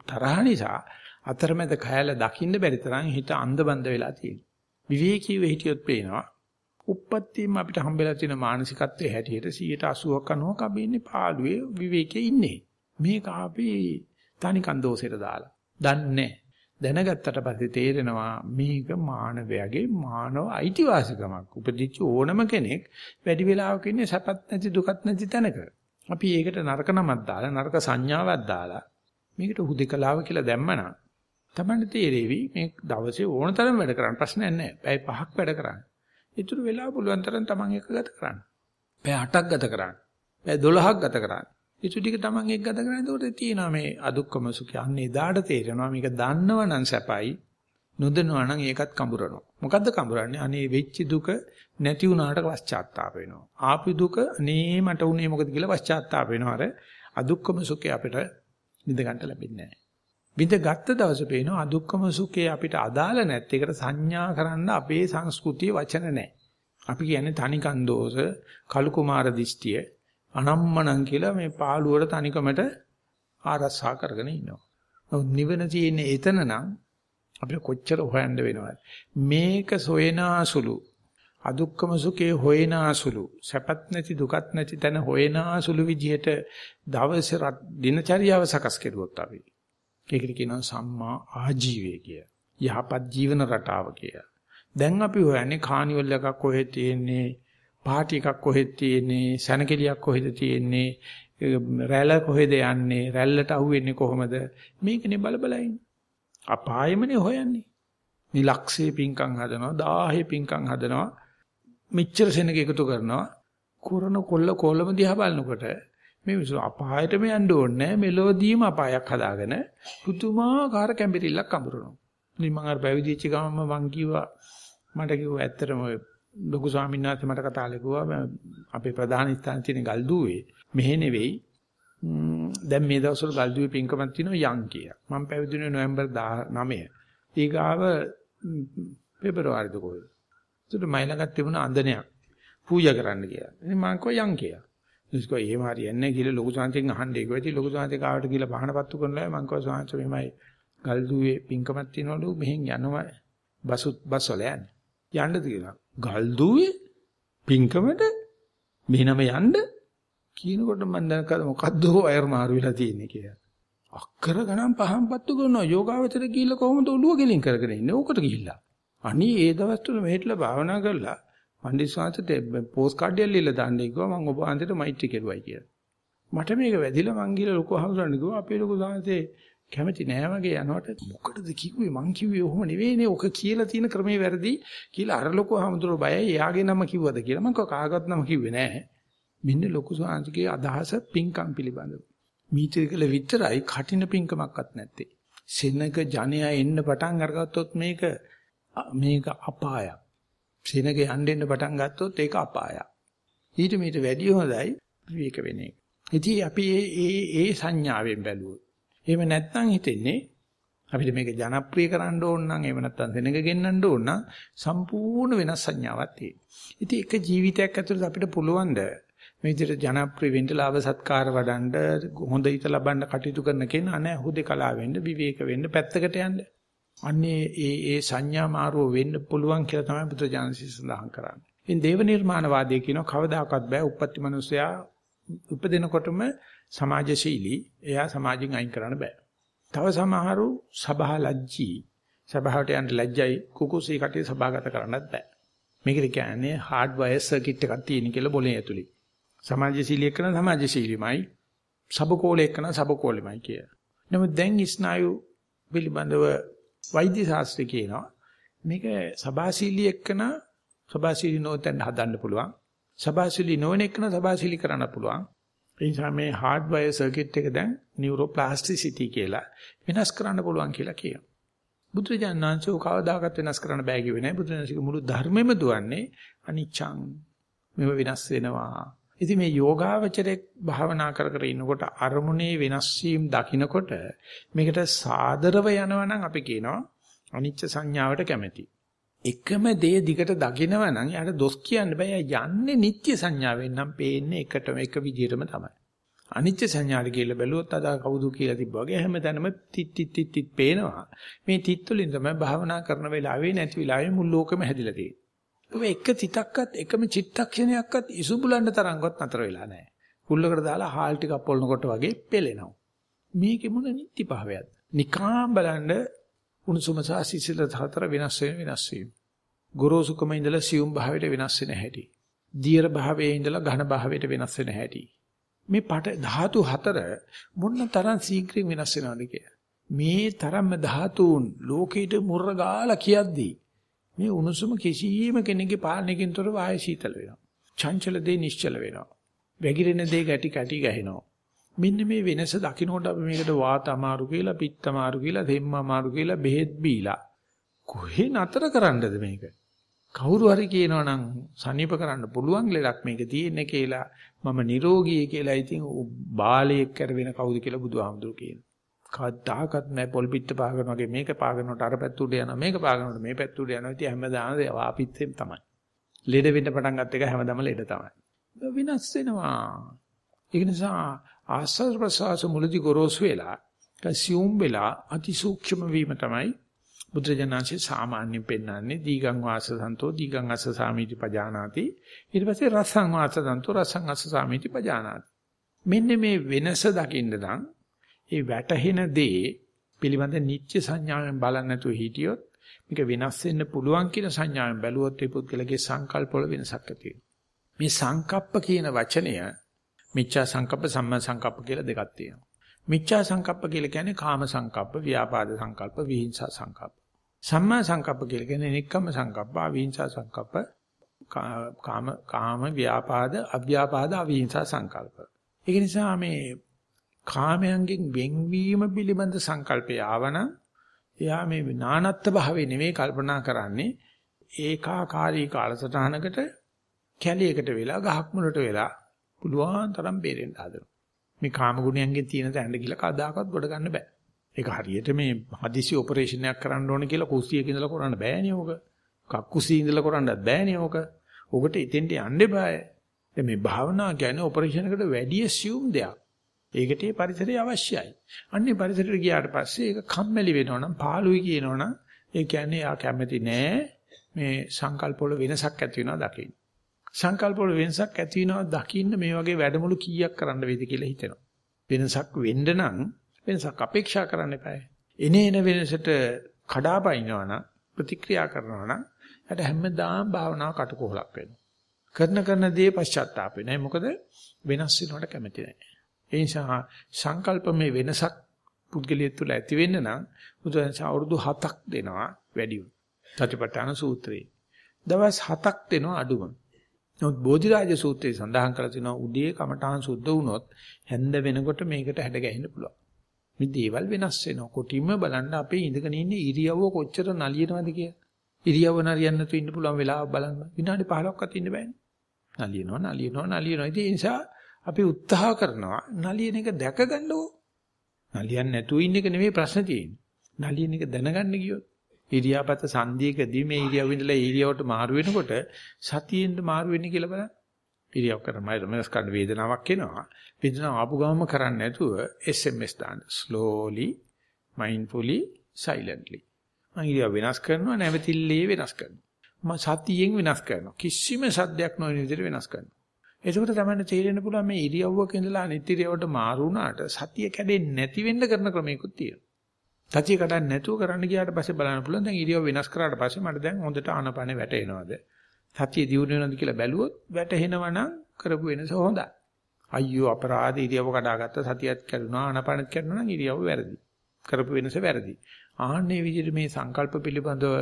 තරහ නිසා අතරමැද කයල දකින්න බැරි තරම් හිත අන්ධබන්ද වෙලා තියෙනවා. විවේකීව හිටියොත් පේනවා උප්පත්තියම අපිට හම්බෙලා තියෙන මානසිකත්වයේ හැටියට 180ක් 90ක් අපි ඉන්නේ පාළුවේ විවේකයේ ඉන්නේ. මේක අපි තනිකන් දෝෂෙට දාලා. දන්නේ දැනගත්තට පස්සේ තේරෙනවා මේක මානවයාගේ මානව අයිතිවාසිකමක්. උපදිච්ච ඕනම කෙනෙක් වැඩි වෙලාවක ඉන්නේ සැපත් නැති දුකත් නැති තැනක. අපි ඒකට නරක නමක් දාලා නරක සංඥාවක් දාලා මේකට හුදෙකලාව කියලා දැම්මනම් තමයි තේරෙවි මේ දවසේ ඕන තරම් වැඩ කරන්න ප්‍රශ්නයක් නැහැ. පැය පහක් වැඩ කරන්න. ඊටු වෙලාව පුළුවන් තරම් Taman එක ගත කරන්න. පැය 8ක් ගත කරන්න. පැය 12ක් ගත කරන්න. ඊටු ටික Taman එක ගත කරන්න. ඒකට තියෙනවා මේ අදුක්කම සුඛය. අන්න එදාට තේරෙනවා මේක දන්නවනම් සැපයි. නොදන්නවා නම් ඒකත් කඹරනවා. මොකද්ද කඹරන්නේ? අනේ වෙච්ච දුක නැති වුණාට පශ්චාත්තාප වෙනවා. ආපි දුක අනේ මට උනේ මොකද කියලා පශ්චාත්තාප වෙනවා. අර අදුක්කම සුඛය අපිට විඳ ගන්න ලැබෙන්නේ නැහැ. විඳ ගත්ත දවසේ පේනවා අදුක්කම සුඛේ අපිට අදාළ නැත්. ඒකට සංඥා කරන්න අපේ සංස්කෘතියේ වචන නැහැ. අපි කියන්නේ තනිකන් දෝෂ, කලු කුමාර දිෂ්ටිය, අනම්මනම් කියලා මේ පාළුවට තනිකමට ආරස්සා කරගෙන ඉන්නවා. නිවන තියෙන්නේ එතන නම් අපිට කොච්චර හොයන්න වෙනවද? මේක සොයනාසුළු අදුක්කම සුඛේ හොයනාසුළු සැපත් නැති දුකත් නැති තැන හොයනාසුළු විදිහට දවසේ දිනචරියාව සකස් කෙරුවොත් අපි ඒකට කියනවා සම්මා ආජීවය කිය. යහපත් ජීවන රටාව කිය. දැන් අපි හොයන්නේ කානිවල් එකක් කොහෙද තියෙන්නේ, පාටි එකක් කොහෙද තියෙන්නේ, සැනකෙලියක් කොහෙද තියෙන්නේ, රැළ කොහෙද යන්නේ, රැල්ලට අහුවෙන්නේ කොහොමද? මේකනේ බල බල ඉන්නේ. අපායෙමනේ හොයන්නේ. මේ ලක්ෂේ පිංකම් හදනවා, 1000 පිංකම් හදනවා. මෙච්චර සෙනග එකතු කරනවා. කුරණ කොල්ල කොල්ලම දිහා බලනකොට මේ විසු අපායටම යන්න ඕනේ මෙලොවදීම අපායක් හදාගෙන පුදුමාකාර කැම්බිරිල්ලක් අඹරනවා. ඉතින් මම අර පැවිදිච්ච ගමම මං කිව්වා මට කිව්වා ඇත්තටම ඔය ලොකු ස්වාමීන් වහන්සේ මට කතා කළා අපේ ප්‍රධාන ස්ථාන තියෙන ගල්දුවේ මෙහෙ නෙවෙයි දැන් මේ දවස්වල ගල්දුවේ පින්කමක් තියෙනවා යන් කිය. මම පැවිදිුනේ නොවැම්බර් 9. ඊගාව පෙබරවාරිද කොහෙද? ඒකට මයිලකට තිබුණ අඳනයක් පූජා කරන්න කියලා. ඉතින් මම කිව්වා යන් කියලා. ඉස්කෝ එහෙම හරියන්නේ නැහැ කියලා ලොකු සාන්තියෙන් අහන්න. ඒක වෙති ලොකු සාන්තිය කාවට කියලා පහන පත්තු කරනවා. මං කිව්වා සාන්ත මෙහෙමයි. ගල්දුවේ පිංකමක් තියනවලු. මෙහෙන් යනවා බසුත් බස් වල යන්නේ. යන්නද කියලා. ගල්දුවේ පිංකමට මෙහෙනම යන්න? කියනකොට මම දැනගත්තා මොකද්ද අයර් මාරු වෙලා තියෙන්නේ? කියලා. අක්කර ගණන් පහන් පත්තු කරනවා. යෝගාවචර ගිහිල්ලා කොහොමද ඔළුව ගෙලින් කරගෙන ඉන්නේ? ඕකට ගිහිල්ලා. අනී ඒ දවස් තුල මෙහෙట్లా භාවනා කරලා පණ්ඩිත සාංශට පෝස්ට් කාඩ් එකක් ලියලා දාන්න කිව්වා මම ඔබ වහන්සේට මෛත්‍රී කෙරුවයි කියලා. මට මේක වැදිලා මං ගිහලා ලොකු හවුසරන්න කිව්වා අපේ ලොකු සාංශේ කැමති නෑ වගේ යනකොට මොකටද කිව්වේ මං කිව්වේ ඔහොම නෙවෙයිනේ ඔක කියලා තියෙන ක්‍රමේ වැරදි කියලා අර ලොකු හමුදුර බයයි එයාගේ නම කිව්වද කියලා මං කාගවත් නම කිව්වේ නෑ. මෙන්න ලොකු සාංශගේ අදහස පිංකම් පිළිබඳව. මීත්‍රිකල විතරයි කටින පිංකමක්වත් නැත්තේ. සෙනක ජනයා එන්න පටන් අරගත්තොත් මේක මේක අපායක්. සෙනග යන්න එන්න පටන් ගත්තොත් ඒක අපායක්. ඊට මීට වැඩිය හොඳයි විවේක වෙන එක. ඉතින් අපි ඒ ඒ සංඥාවෙන් බැලුවොත්. එහෙම නැත්නම් හිතෙන්නේ අපිට මේක ජනප්‍රිය කරන්න ඕන නම් එහෙම නැත්නම් සෙනග ගෙන්නන්න ඕන නම් සම්පූර්ණ වෙනස් සංඥාවක් තියෙනවා. ඉතින් එක ජීවිතයක් ඇතුළත අපිට පුළුවන් ද මේ විදිහට ජනප්‍රිය වෙන්න ලාභ සත්කාර වඩන්න හොඳ හිත ලබන්න කටයුතු කරන කෙනා නෑ හුදේකලා වෙන්න විවේක වෙන්න පැත්තකට යන්න. අන්නේ ඒ ඒ සංඥා මාරුව වෙන්න පුළුවන් කියලා තමයි බුදුජානසී සඳහන් කරන්නේ. ඉතින් දේව නිර්මාණවාදී කියනවා කවදාකවත් බෑ උපත්ති මිනිසයා උපදිනකොටම සමාජශීලී එයා සමාජයෙන් අයින් කරන්න බෑ. තව සමහරු සබහා ලැජ්ජී සබහාවට යන්න ලැජ්ජයි කුකුසී කටේ සභාගත කරන්නත් බෑ. මේකට කියන්නේ හાર્ඩ්වයර් සර්කිට් එකක් තියෙන කියලා બોලේ ඇතුලේ. සමාජශීලී එක්කන සමාජශීලීමයි සබකෝලේ එක්කන සබකෝලෙමයි කිය. නමුත් දැන් ස්නායු පිළිබඳව වෛද්‍ය ශාස්ත්‍රය කියනවා මේක සබාශීලී එක්කන සබාශීලී නොතෙන් හදන්න පුළුවන්. සබාශීලී නොවන එක්කන සබාශීලී කරන්න පුළුවන්. ඒ නිසා මේ හાર્ඩ්වයර් සර්කිට් එක දැන් නියුරෝප්ලාස්ටිසිටි කියලා වෙනස් කරන්න පුළුවන් කියලා කියනවා. බුදුරජාණන් වහන්සේ කවදාකවත් වෙනස් කරන්න බෑ කිව්වේ නෑ. බුදුරජාණන්ගේ මුළු ධර්මෙම දුවන්නේ අනිච්ඡං. මෙව වෙනස් වෙනවා. ඉතින් මේ යෝගාවචරයේ භාවනා කර කර ඉන්නකොට අරමුණේ වෙනස් වීම දකිනකොට මේකට සාදරව යනවා නම් අපි කියනවා අනිච්ච සංඥාවට කැමැති. එකම දේ දිගට දකිනවා නම් යාට දොස් කියන්න බෑ. යන්නේ නිත්‍ය සංඥාවෙන් නම් පේන්නේ එකටම එක විදිහටම තමයි. අනිත්‍ය සංඥාට කියලා බැලුවොත් අද කවුද කියලා තිබ්බා වගේ හැමතැනම තිත් තිත් තිත් තිත් පේනවා. මේ තිත් වලින් තමයි භාවනා කරන වෙලාවේ නැති වෙලාවේ මුළු ලෝකෙම හැදිලා තියෙන්නේ. ඔබ එක තිතක්වත් එකම චිත්තක්ෂණයක්වත් ඉසුබුලන්න තරම්වත් නතර වෙලා නැහැ. කුල්ලකට දාලා හාල් ටිකක් පොළනකොට වගේ පෙලෙනවා. මේකේ මොන නිත්‍ය භාවයක්ද? නිකාම් බලන්න උණුසුම සහ සිසිලත හතර වෙනස් වෙන වෙනස් වීම. ගොරෝසුකම ඉඳලා සියුම් භාවයට වෙනස් වෙන හැටි. දියර භාවයේ ඉඳලා ඝන භාවයට වෙනස් වෙන හැටි. මේ පට ධාතු හතර මොන තරම් ශීඝ්‍රයෙන් වෙනස් වෙනවද කියලා. මේ තරම්ම ධාතුන් ලෝකෙට මුර්ර ගාලා කියද්දී මේ උණුසුම කිසියම් කෙනෙකුගේ පාලනයකින් තොරව ආය සීතල වෙනවා. චංචල දේ නිශ්චල වෙනවා. වැగిරෙන දේ ගැටි කැටි ගහනවා. මෙන්න මේ වෙනස දකින්නකොට අපි මේකට වාත අමාරු කියලා, පිත්ත අමාරු කියලා, දෙම්ම අමාරු කියලා බෙහෙත් බීලා කොහේ නතර කරන්නද මේක? කවුරු හරි කියනවා නම් සනීප කරන්න පුළුවන් ලෙඩක් මේක තියෙන්නේ කියලා මම නිරෝගී කියලා ඉතින් බාලයෙක් කර වෙන කවුද කියලා බුදුහාමුදුරු කියනවා. කවදාකවත් නෑ පොල් පිට පාගන වගේ මේක පාගනකොට අර පැත්ත උඩ යනවා මේක පාගනකොට මේ පැත්ත උඩ යනවා ඉතින් හැමදාම වාපිත්තෙන් තමයි. ලෙඩ වෙන්න පටන් ගත්ත එක හැමදාම ලෙඩ තමයි. විනාශ වෙනවා. ඒ නිසා ආස්වාද ප්‍රසවාස මුලදී ගොරෝසු වෙලා කසියුම් වෙලා අතිසූක්ෂම වීම තමයි බුද්ධජනනාංශේ සාමාන්‍යයෙන් පෙන්වන්නේ දීගං වාස සන්තෝ දීගං අස්ස සාමීති පජානාති ඊට පස්සේ රසං වාස සන්තෝ රසං අස්ස සාමීති පජානාති මෙන්න මේ වෙනස දකින්න නම් ඒ වැටහෙන දේ පිළිබඳ නිත්‍ය සංඥාවෙන් බලන්නේ නැතුව හිටියොත් මේක වෙනස් වෙන්න පුළුවන් කියන සංඥාවෙන් බැලුවොත් ඒ පුද්ගලගේ සංකල්ප වල වෙනසක් ඇති මේ සංකප්ප කියන වචනය මිච්ඡා සංකප්ප සම්මා සංකප්ප කියලා දෙකක් තියෙනවා. මිච්ඡා සංකප්ප කියලා කියන්නේ කාම සංකප්ප, ව්‍යාපාද සංකල්ප, විහිංසා සංකප්ප. සම්මා සංකප්ප කියලා කියන්නේ නික්කම සංකප්ප, අවිහිංසා සංකප්ප, කාම කාම ව්‍යාපාද, අව්‍යාපාද, අවිහිංසා සංකල්ප. ඒක නිසා මේ කාමයන්ගෙන් වෙන්වීම පිළිබඳ සංකල්පය ආවනම් එයා මේ නානත්ත් භාවයේ නෙමෙයි කල්පනා කරන්නේ ඒකාකාරී කාලසටහනකට කැලියකට වෙලා ගහක් මුලට වෙලා පුළුවන් තරම් බේරෙන්න හදනවා. මේ කාම ගුණයන්ගෙන් තියෙන තැන්න කියලා කවදාකවත් ගොඩ ගන්න බෑ. ඒක හරියට මේ හදිසි ඔපරේෂන් එකක් කරන්න ඕන කියලා කුස්සියක ඉඳලා කරන්න බෑනේ ඕක. කක්කුසි ඉඳලා කරන්නත් බෑනේ ඕක. ඔකට ඉතින්ට යන්න බෑ. මේ භාවනා කියන්නේ ඔපරේෂන් එකට වැඩි assume දෙයක්. ඒකට ඒ පරිසරය අවශ්‍යයි. අන්නේ පරිසරයට ගියාට පස්සේ ඒක කම්මැලි වෙනවනම් පාළුයි කියනවනම් ඒ කියන්නේ යා කැමති නෑ මේ සංකල්ප වල වෙනසක් ඇති වෙනවා දකින්න. සංකල්ප වල වෙනසක් ඇති වෙනවා දකින්න මේ වගේ වැඩමුළු කීයක් කරන්න වේද කියලා හිතෙනවා. වෙනසක් වෙන්න නම් වෙනසක් අපේක්ෂා කරන්න එපායි. එනේන වෙනසට කඩාපනිනවනම් ප්‍රතික්‍රියා කරනවනම් යට හැමදාම භාවනාව කටකෝලක් වෙනවා. කරන කරන දේ පශ්චාත්තාප වෙනවා. මොකද වෙනස් වෙනවට කැමති නැහැ. ඒ නිසා සංකල්පමේ වෙනසක් පුද්ගලිය තුළ ඇති වෙන්න නම් බුදුන්සේ අවුරුදු 7ක් දෙනවා වැඩිම. සතිපට්ඨාන සූත්‍රයේ. දවස් 7ක් දෙනවා අඩුම. නමුත් බෝධිරාජ සූත්‍රයේ සඳහන් කරලා තිනවා උදේ කමඨාන් සුද්ධ වුණොත් හැන්ද වෙනකොට මේකට හැඩ ගැහෙන්න පුළුවන්. මේ දේවල් වෙනස් වෙනවා. කොටින්ම බලන්න අපේ ඉඳගෙන ඉන්න ඉරියව්ව කොච්චර නලියනවද කියලා. ඉරියව්ව නරියන්න තු ඉන්න පුළුවන් වෙලාව බලන්න. විනාඩි 15ක්වත් ඉන්න බෑනේ. නලියනවා නලියනවා නලියනවා. ඒ නිසා අපි උත්සාහ කරනවා නලියන එක දැක ගන්නකො. නලියන්නේ නැතුව ඉන්න එක නෙමෙයි ප්‍රශ්නේ තියෙන්නේ. නලියන එක දැනගන්න ගියොත් ඉරියාපත සංදීකදී මේ ඉරියව් ඉඳලා ඉරියවට මාරු වෙනකොට සතියෙන්ද මාරු වෙන්නේ කියලා බලන්න. ඉරියව් කරමයි වෙනස් කරන වේදනාවක් එනවා. වේදනාව ආපු ගමම කරන්නේ නැතුව SMS දාන්න. slowly, mindfully, silently. මම ඉරියව් වෙනස් කරනවා නැවතිල්ලේ වෙනස් කරනවා. මම සතියෙන් වෙනස් කරනවා. කිසිම සද්දයක් නොවන විදිහට වෙනස් කරනවා. එතකොට තමයි තේරෙන්න පුළුවන් මේ ඉරියව්වක ඉඳලා අනිත් ඉරියව්වට මාරු වුණාට සතිය කැඩෙන්නේ නැති වෙන්න කරන ක්‍රමයකුත් තියෙනවා. සතිය කඩන්නේ නැතුව කරන්න ගියාට පස්සේ බලන්න පුළුවන් දැන් ඉරියව් වෙනස් කරාට පස්සේ මට දැන් හොඳට ආනපනේ වැටෙනවද? සතිය දියුණු වෙනවද කියලා බැලුවොත් වැටෙනවා නම් කරපු වෙනස හොඳයි. අයියෝ අපරාධ ඉරියව් කඩාගත්ත සතියත් කැඩුනා ආනපනෙත් කැඩුනා නම් ඉරියව් වැරදි. කරපු වෙනස වැරදි. ආන්නේ විදිහට මේ සංකල්ප පිළිබඳව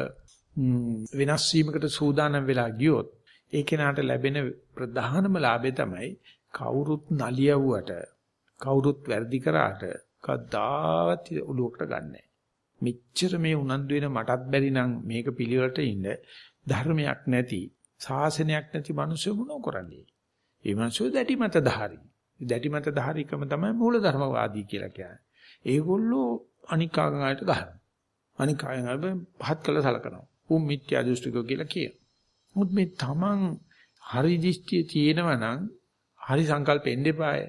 වෙනස් වීමකට සූදානම් වෙලා ගියොත් ඒ කෙනාට ලැබෙන ප්‍රධානම ලාභය තමයි කවුරුත් නලියවුවට කවුරුත් වැරදි කරාට කද්දාවත් ඔලුවකට ගන්නෑ. මෙච්චර මේ උනන්දු වෙන මටත් බැරි නම් මේක පිළිවෙලට ඉන්න ධර්මයක් නැති ශාසනයක් නැති මිනිස්සු මොනෝ කරන්නේ? ඒ මිනිස්සු දැටි මත ධාරි. දැටි මත ධාරිකම තමයි මූල ධර්මවාදී කියලා කියන්නේ. ඒගොල්ලෝ අනික් ආගමකට ගහනවා. අනික් ආගම පහත් කළ සලකනවා. උන් මිත්‍යා දෘෂ්ටිකෝ කියලා කියනවා. මුත් මේ තමන් හරි දිස්ත්‍ය තියෙනවා නම් හරි සංකල්ප එන්න එපාය.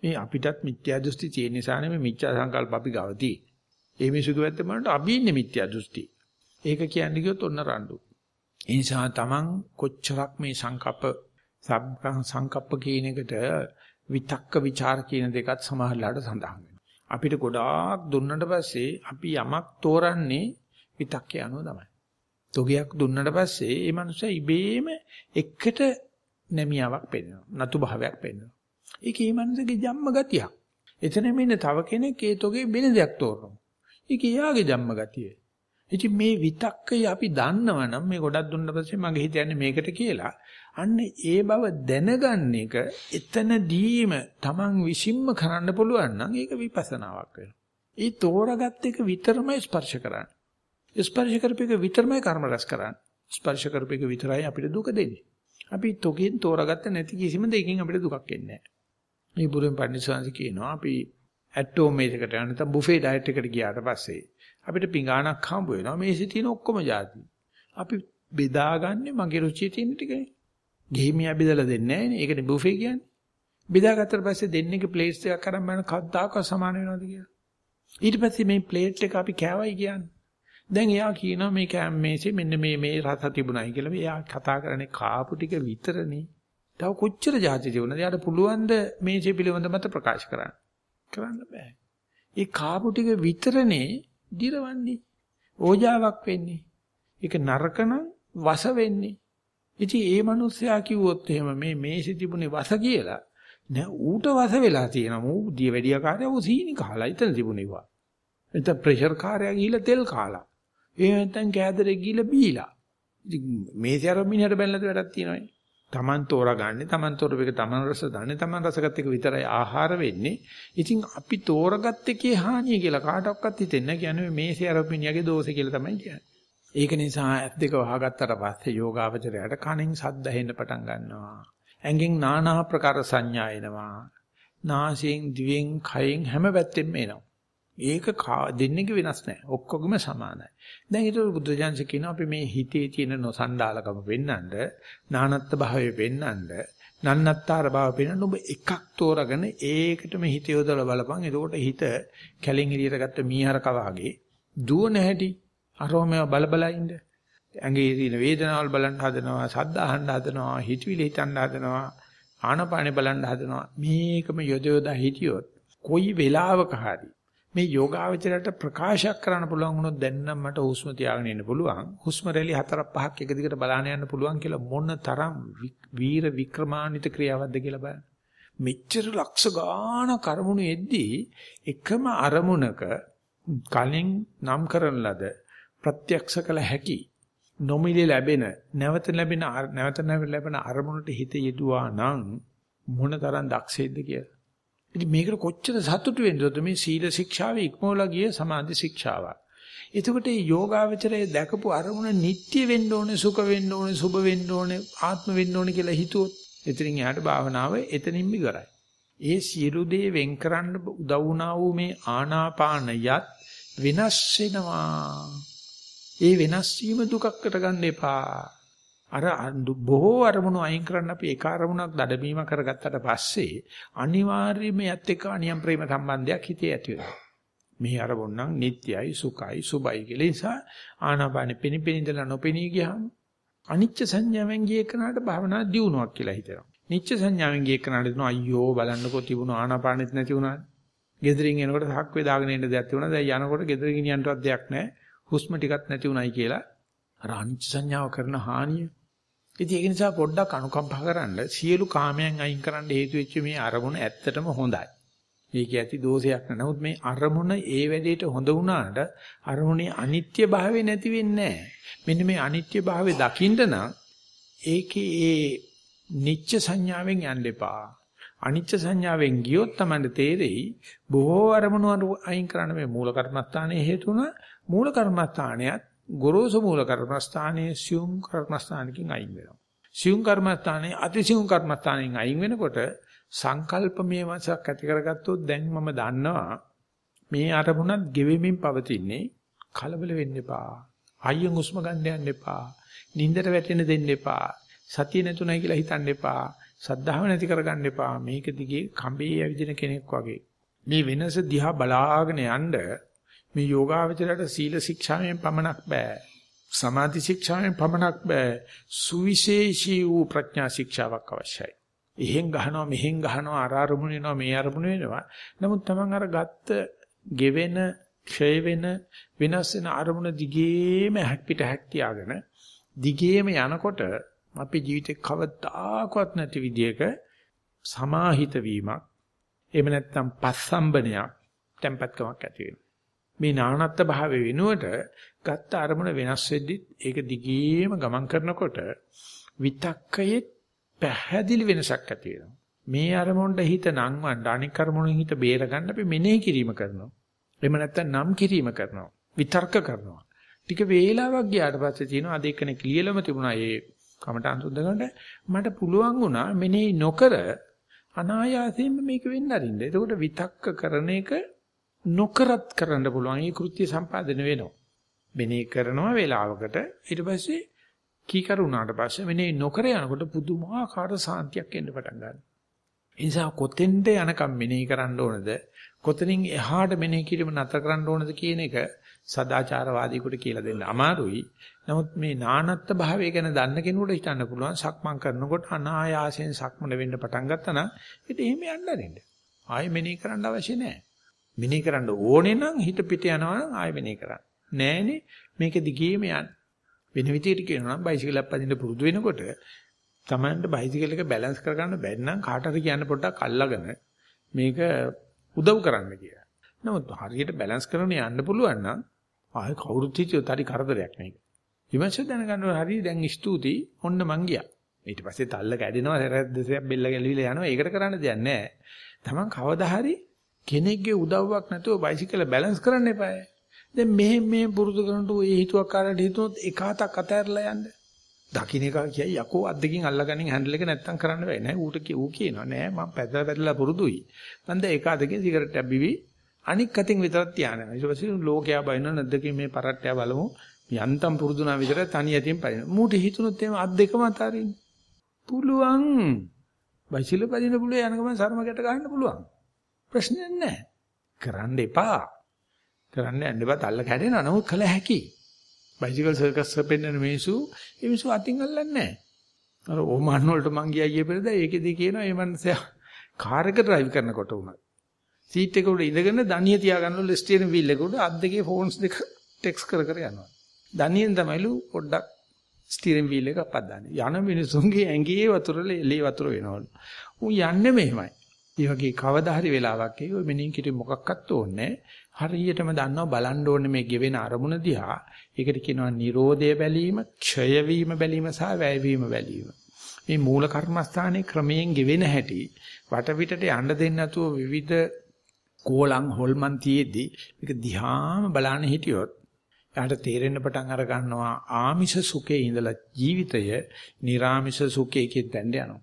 මේ අපිටත් මිත්‍යා දෘෂ්ටි තියෙන නිසා නෙමෙයි මිත්‍යා සංකල්ප අපි ගාව තියෙන්නේ. ඒ මිසුක වැත්ත බලනකොට අපි ඉන්නේ මිත්‍යා දෘෂ්ටි. ඒක කියන්නේ කිව්වොත් ඔන්න රණ්ඩු. ඒ නිසා තමන් කොච්චරක් මේ සංකප්ප සංකප්ප කියන එකට විතක්ක ਵਿਚාර කියන දෙකත් සමහරලාට සඳහන් වෙනවා. අපිට ගොඩාක් දුන්නට පස්සේ අපි යමක් තෝරන්නේ විතක්කේ අනුව තමයි. තොගයක් දුන්නට පස්සේ ඒ මනුස්සයා ඉබේම එකට නැමියාවක් පෙන්වනවා. නතු භාවයක් පෙන්වනවා. ඒකේ මේ මනුස්සගේ ජම්ම ගතියක්. එතන මෙන්න තව කෙනෙක් ඒ තොගේ වෙන දෙයක් තෝරනවා. ඒක යාගේ ජම්ම ගතිය. ඉතින් මේ විතක්කය අපි දන්නවනම් මේ ගොඩක් දුන්න පස්සේ මගේ හිත යන්නේ මේකට කියලා. අන්න ඒ බව දැනගන්න එක එතනදීම Taman විසින්ම කරන්න පුළුවන් නම් ඒක විපස්සනාවක් වෙනවා. ඒ තෝරාගත් එක විතරමයි ස්පර්ශ කරන්නේ. ස්පර්ශ කරපේක විතරමයි කර්ම රැස් කරන්නේ. ස්පර්ශ කරපේක විතරයි අපිට දුක දෙන්නේ. අපි තොගෙන් තෝරාගත්ත නැති කිසිම දෙයකින් අපිට දුකක් එන්නේ නැහැ. මේ බුදුන් පඬිස්සංශ කියනවා අපි ඇටෝම් එකකට යන නැත්නම් බුෆේ ඩයට් එකට ගියාට පස්සේ අපිට පිඟානක් හම්බ වෙනවා. මේ සිටින ඔක්කොම જાති. අපි බෙදාගන්නේ මගේ රුචිය තියෙන ටිකනේ. ගෙහිමියා බෙදලා දෙන්නේ නැහැ නේ. ඒකනේ බුෆේ කියන්නේ. බෙදාගත්තට පස්සේ දෙන්නේගේ ප්ලේට්ස් එකක් අරන් බලන කවදාකවත් සමාන වෙනවද කියලා. ඊට පස්සේ මේ ප්ලේට් එක අපි කෑවයි කියන්නේ. දැන් එයා කියනවා මේ කෑම මේසේ මෙන්න මේ මේ රස තිබුණයි කියලා. එයා කතා කරන්නේ කාපු ටික විතරනේ. තව කොච්චර જાති තිබුණාද? එයාට පුළුවන් ද මේසේ පිළිබඳ මත ප්‍රකාශ කරන්න. කරන්න බෑ. ඒ කාපු ටික විතරනේ දිරවන්නේ. ඕජාවක් වෙන්නේ. ඒක නරකනම් වස වෙන්නේ. ඉතින් ඒ මිනිස්සයා කිව්වොත් එහෙම මේ මේසෙ තිබුණේ වස කියලා නෑ ඌට වස වෙලා තියෙනවා ඌ දිය වැඩිය කාර්යය ඌ සීනි කාලා ඉතින් තිබුණේවා එතන ප්‍රෙෂර් කාර්යය ගිහිල්ලා තෙල් කාලා ඒ නැත්තම් කෑදරේ ගිහිල්ලා බීලා ඉතින් මේසෙ අර මිනිහට බැලලා වැඩක් තියෙනවනේ Taman තෝරාගන්නේ Taman තෝරපෙක Taman රස දන්නේ Taman රසගත් එක විතරයි ආහාර වෙන්නේ ඉතින් අපි තෝරගත් එකේ හානිය කියලා කාටවත් හිතෙන්නේ නැහැ කියන්නේ මේසෙ අර මිනිහගේ දෝෂය කියලා තමයි කියන්නේ ඒක නිසා ඇස් දෙක වහගත්තට පස්සේ යෝගාවචරයට කණෙන් සද්ද ඇහෙන්න පටන් ගන්නවා. ඇඟෙන් নানা ප්‍රකාර සංඥා එනවා. නාසයෙන් දිවෙන් කයෙන් හැම පැත්තෙම එනවා. ඒක දෙන්නේක වෙනස් නැහැ. ඔක්කොගම සමානයි. දැන් ඊට බුදුජානක කියනවා අපි මේ හිතේ තියෙන නොසන්ඩාලකම වෙන්නඳ, නානත්ත් භාවය වෙන්නඳ, නන්නත්තර භාවය වෙන්නඳ ඔබ එකක් තෝරාගෙන ඒකටම හිත යොදලා බලපන්. එතකොට හිත කැලෙන් එළියට ගත්ත මීහරක වාගේ දුවන හැටි අරෝමව බල බල ඉන්න. ඇඟේ තියෙන වේදනාවල් බලන්න හදනවා, සද්ද අහන්න හදනවා, හිතවිලි හිතන්න හදනවා, ආනපානෙ බලන්න හදනවා. මේකම යොද යොදා හිටියොත් කොයි වෙලාවක හරි මේ යෝගාවචරයට ප්‍රකාශයක් කරන්න පුළුවන් වුණොත් දැන් නම් මට හුස්ම තියාගෙන ඉන්න පුළුවන්. හුස්ම රැලි හතරක් පහක් එක දිගට බලාගෙන යන්න පුළුවන් කියලා මොන තරම් වීර වික්‍රමාන්විත ක්‍රියාවක්ද කියලා බලන්න. මෙච්චර ලක්ෂ ගාන කර්මුණු එද්දී එකම අරමුණක කලින් නම් කරන ලද ප්‍රත්‍යක්ෂ කළ හැකි නොමිලේ ලැබෙන නැවත ලැබෙන නැවත ලැබෙන අරමුණට හිත යෙදුවා නම් මොනතරම් දක්ෂේද කියලා. ඉතින් මේකට කොච්චර සතුටු වෙන්නද මේ සීල ශික්ෂාවේ ඉක්මවලා ගිය සමාධි ශික්ෂාවක්. එතකොට මේ යෝගාවචරයේ දැකපු අරමුණ නිට්ටය වෙන්න ඕනේ, සුඛ වෙන්න ඕනේ, සුභ වෙන්න ඕනේ, ආත්ම වෙන්න ඕනේ කියලා හිතුවොත් එතනින් එහාට භාවනාව එතනින්ම ඉවරයි. ඒ සියලු දේ වෙන් කරන්න උදව් වුණා වූ මේ ආනාපානයත් වෙනස් වෙනවා. ඒ වෙනස් වීම දුකකට ගන්න එපා. අර බොහෝ අරමුණු අයින් කරන්න අපි එක අරමුණක් දඩමීම කරගත්තට පස්සේ අනිවාර්යයෙන්ම යත් එක්ක අනියම් ප්‍රේම සම්බන්ධයක් හිතේ ඇති වෙනවා. මේ අරමුණ නම් නිට්යයි සුඛයි සුබයි කියලා නිසා ආනාපානෙ පිනිපිනිදලා නොපෙනී ගියාම අනිච්ච සංඥාවෙන් ගිය එකනට භාවනා දියුණුවක් කියලා හිතෙනවා. නිච්ච සංඥාවෙන් ගිය එකනට දෙනවා අයියෝ බලන්නකෝ තිබුණු ආනාපානෙත් නැති වුණා. ගෙදරින් එනකොට හක් වේදාගෙන ඉන්න දෙයක් තිබුණා. දැන් යනකොට ගෙදර ගෙනියන්නවත් දෙයක් නැහැ. හුස්ම ටිකක් නැති උනායි කියලා අර අනිච්ච සංඥාව කරන හානිය. ඉතින් ඒක නිසා පොඩ්ඩක් අනුකම්පා කරන්න සියලු කාමයන් අයින් කරන්න හේතු වෙච්ච මේ අරමුණ ඇත්තටම හොඳයි. මේක ඇති දෝෂයක් නෑ. නමුත් මේ අරමුණ ඒ වැඩේට හොඳ වුණාට අරමුණේ අනිත්‍ය භාවය නැති වෙන්නේ මෙන්න මේ අනිත්‍ය භාවය දකින්න නම් ඒකේ ඒ නිච්ච සංඥාවෙන් යන්න එපා. අනිච්ච සංඥාවෙන් ගියොත් තමයි තේරෙයි බොහෝ අරමුණු අයින් කරන්න මේ මූල කර්මස්ථානයේ හේතුණ මූල කර්මස්ථානයත් ගොරෝසු මූල කර්මස්ථානයේ සියුම් කර්මස්ථානකින් අයින් වෙනවා. සියුම් කර්මස්ථානයේ අතිසියුම් කර්මස්ථානයෙන් අයින් වෙනකොට සංකල්පමය වශයක් ඇති කරගත්තොත් දැන් මම දන්නවා මේ අරමුණත් ගෙවෙමින් පවතින්නේ කලබල වෙන්න එපා. අයියෙන් හුස්ම ගන්න යන්න එපා. නින්දට වැටෙන්න දෙන්න එපා. සතිය නැතුණයි කියලා හිතන්න එපා. සද්ධාව නැති කරගන්න එපා. මේක දිගේ කඹේ ඇවිදින කෙනෙක් වගේ. මේ වෙනස දිහා බලාගෙන යන්න මේ යෝගාවචරයට සීල ශික්ෂාවෙන් පමණක් බෑ. සමාධි ශික්ෂාවෙන් පමණක් බෑ. සුවිශේෂී වූ ප්‍රඥා ශික්ෂාවක් අවශ්‍යයි. එහෙන් ගහනවා මෙහෙන් ගහනවා අර අරමුණ වෙනවා මේ අරමුණ වෙනවා. නමුත් Taman අර ගත්ත ගෙවෙන ක්ෂය වෙන වෙනස් වෙන අරමුණ දිගේම හැක් පිට හැක් තියාගෙන දිගේම යනකොට අපේ ජීවිතේ කවදාකවත් නැති විදියක සමාහිත වීමක් එහෙම නැත්නම් පස්සම්බනයක් tempatකමක් ඇති වෙනවා. මේ නානත්ත් භාවයේ වෙනුවට ගත්ත අරමුණ වෙනස් වෙද්දි ඒක දිගේම ගමන් කරනකොට විතක්කයේ පැහැදිලි වෙනසක් ඇති වෙනවා. මේ අරමුණට හිත නංවන්න අනික් අරමුණෙන් හිත බේර ගන්න අපි මෙනෙහි කිරීම කරනවා. එහෙම නැත්නම් නම් කිරීම කරනවා. විතර්ක කරනවා. ටික වේලාවක් ගියාට පස්සේ තියෙනවා අද එක්කනේ ලියලම තිබුණා ඒ කමටහන් සුද්ධ මට පුළුවන් වුණා මෙනෙහි නොකර අනායාසයෙන්ම මේක වෙන්න අරින්න. එතකොට විතක්ක කරන එක නොකරත් කරන්න පුළුවන්. ඒ කෘත්‍ය සම්පාදනය වෙනවා. මෙනෙහි කරනවා වේලාවකට ඊට පස්සේ කීකරු වුණාට පස්සේ මෙනෙහි නොකර යනකොට පුදුමාකාර සාන්තියක් එන්න පටන් ගන්නවා. ඒ නිසා කොතෙන්ද යනකම් මෙනෙහි කරන්න ඕනද? කොතනින් එහාට මෙනෙහි කිරීම නතර කරන්න ඕනද කියන එක සදාචාරවාදීකට කියලා දෙන්න අමාරුයි. නමුත් මේ නානත්ත් භාවය ගැන දන්න කෙනෙකුට හිතන්න පුළුවන් සක්මන් කරනකොට අනායාසයෙන් සක්මන වෙන්න පටන් ගත්තා නම් ඒක එහෙම යන්න අරින්න. ආයෙ මෙනෙහි කරන්න අවශ්‍ය නැහැ. මෙනෙහි කරන්න ඕනේ නම් හිත පිට යනවා නම් ආයෙ මෙනෙහි කරන්න. නෑනේ මේක දිගේම යන්න. වෙන විදිහට කියනවා නම් බයිසිකලයක් පදින්න පුරුදු වෙනකොට තමන්ට බයිසිකල් එක බැලන්ස් කරගන්න බැරි නම් කාට හරි කියන්න පොඩ්ඩක් අල්ලගෙන මේක උදව් කරන්න කියලා. නමුත් හරියට බැලන්ස් කරගෙන යන්න පුළුවන් නම් ආයෙ කවුරුත් හිතුවොත් හරි කරදරයක් මේක. විමර්ශ දැනගන්නවා හරි දැන් ස්තුතියි ඔන්න මං ගියා. ඊට පස්සේ තල්ල කැඩෙනවා සැරද්දසයක් බෙල්ල ගැලවිලා යනවා. ඒකට කරන්න දෙයක් නැහැ. Taman කවදා හරි කෙනෙක්ගේ උදව්වක් නැතුව බයිසිකල බැලන්ස් කරන්න එපායි. දැන් මෙහෙම මේ පුරුදු කරනකොට ඒ හිතුවක්කාරට හිතුනොත් එක හතක් අතහැරලා යන්න. දකින්න එක කියයි යකෝ අද්දකින් අල්ලගනින් හැන්ඩල් එක නැත්තම් කරන්න බෑ නෑ ඌට ඌ කියනවා නෑ මම පැදලා පැදලා පුරුදුයි. මන්ද එක අතකින් සිගරට් එකක් බිවි අනික් අතින් විතරක් තියානවා. ඊට පස්සේ ලෝකයා බයින්න නැද්දකින් මේ පරට්ටය බලමු. යන්තම් පුරුදුනා විතර තනි යතින් පරිණ. මූට හිතුනොත් එහෙම අත් දෙකම අතාරින්න. පුළුවන්. බයිසිල පදින්න පුළුවන් යන ගමන් සර්ම ගැට ගන්න පුළුවන්. ප්‍රශ්නයක් නැහැ. කරන්න එපා. කරන්න යන්න එපා. තල්ල කැඩෙනවා. නමුත් කළ හැකි. බයිසිකල් සර්කස් පෙන්නන මිනිස්සු ඒ මිනිස්සු අතින් අල්ලන්නේ නැහැ. අර ඕමාන් වලට මං ගියා ඊයේ පෙරේද ඒකෙදි කියනවා මේ මනුස්සයා කාර් එක ඩ්‍රයිව් කරනකොට උනත් සීට් එක උඩ ඉඳගෙන දණිය තියාගන්නලු ස්ටියරින් වීල් එක උඩ අත් දෙකේ ෆෝන්ස් දෙක ටෙක්ස් කර කර යනවා. දණියෙන් තමයිලු පොඩ්ඩක් ස්ටියරින් වීල් එක අපද්දාන්නේ. යන මිනිසුන්ගේ ඇඟේ වතුර ලේ වතුර වෙනවලු. උන් යන්නේ මෙහෙමයි. ඒ වගේ කවදා හරි වෙලාවක් ඒ ඔය මෙනින් කිරි මොකක්වත් ඕනේ හරියටම දන්නවා බලන්න ඕනේ මේ ගෙවෙන අරමුණ දිහා. ඒකට කියනවා Nirodha බැලීම, ක්ෂය වීම බැලීම සහ වැය වීම බැලීම. මේ මූල කර්මස්ථානයේ ක්‍රමයෙන් ගෙවෙන හැටි වටපිටට යන්න දෙන්නේ නැතුව විවිධ කෝලං හොල්මන් තියේදී මේක දිහාම බලන්න හිටියොත් යාට තේරෙන්න පටන් අර ගන්නවා ආමිෂ සුඛේ ඉඳලා ජීවිතය නිර්ආමිෂ සුඛේකින් දැන්න යනවා.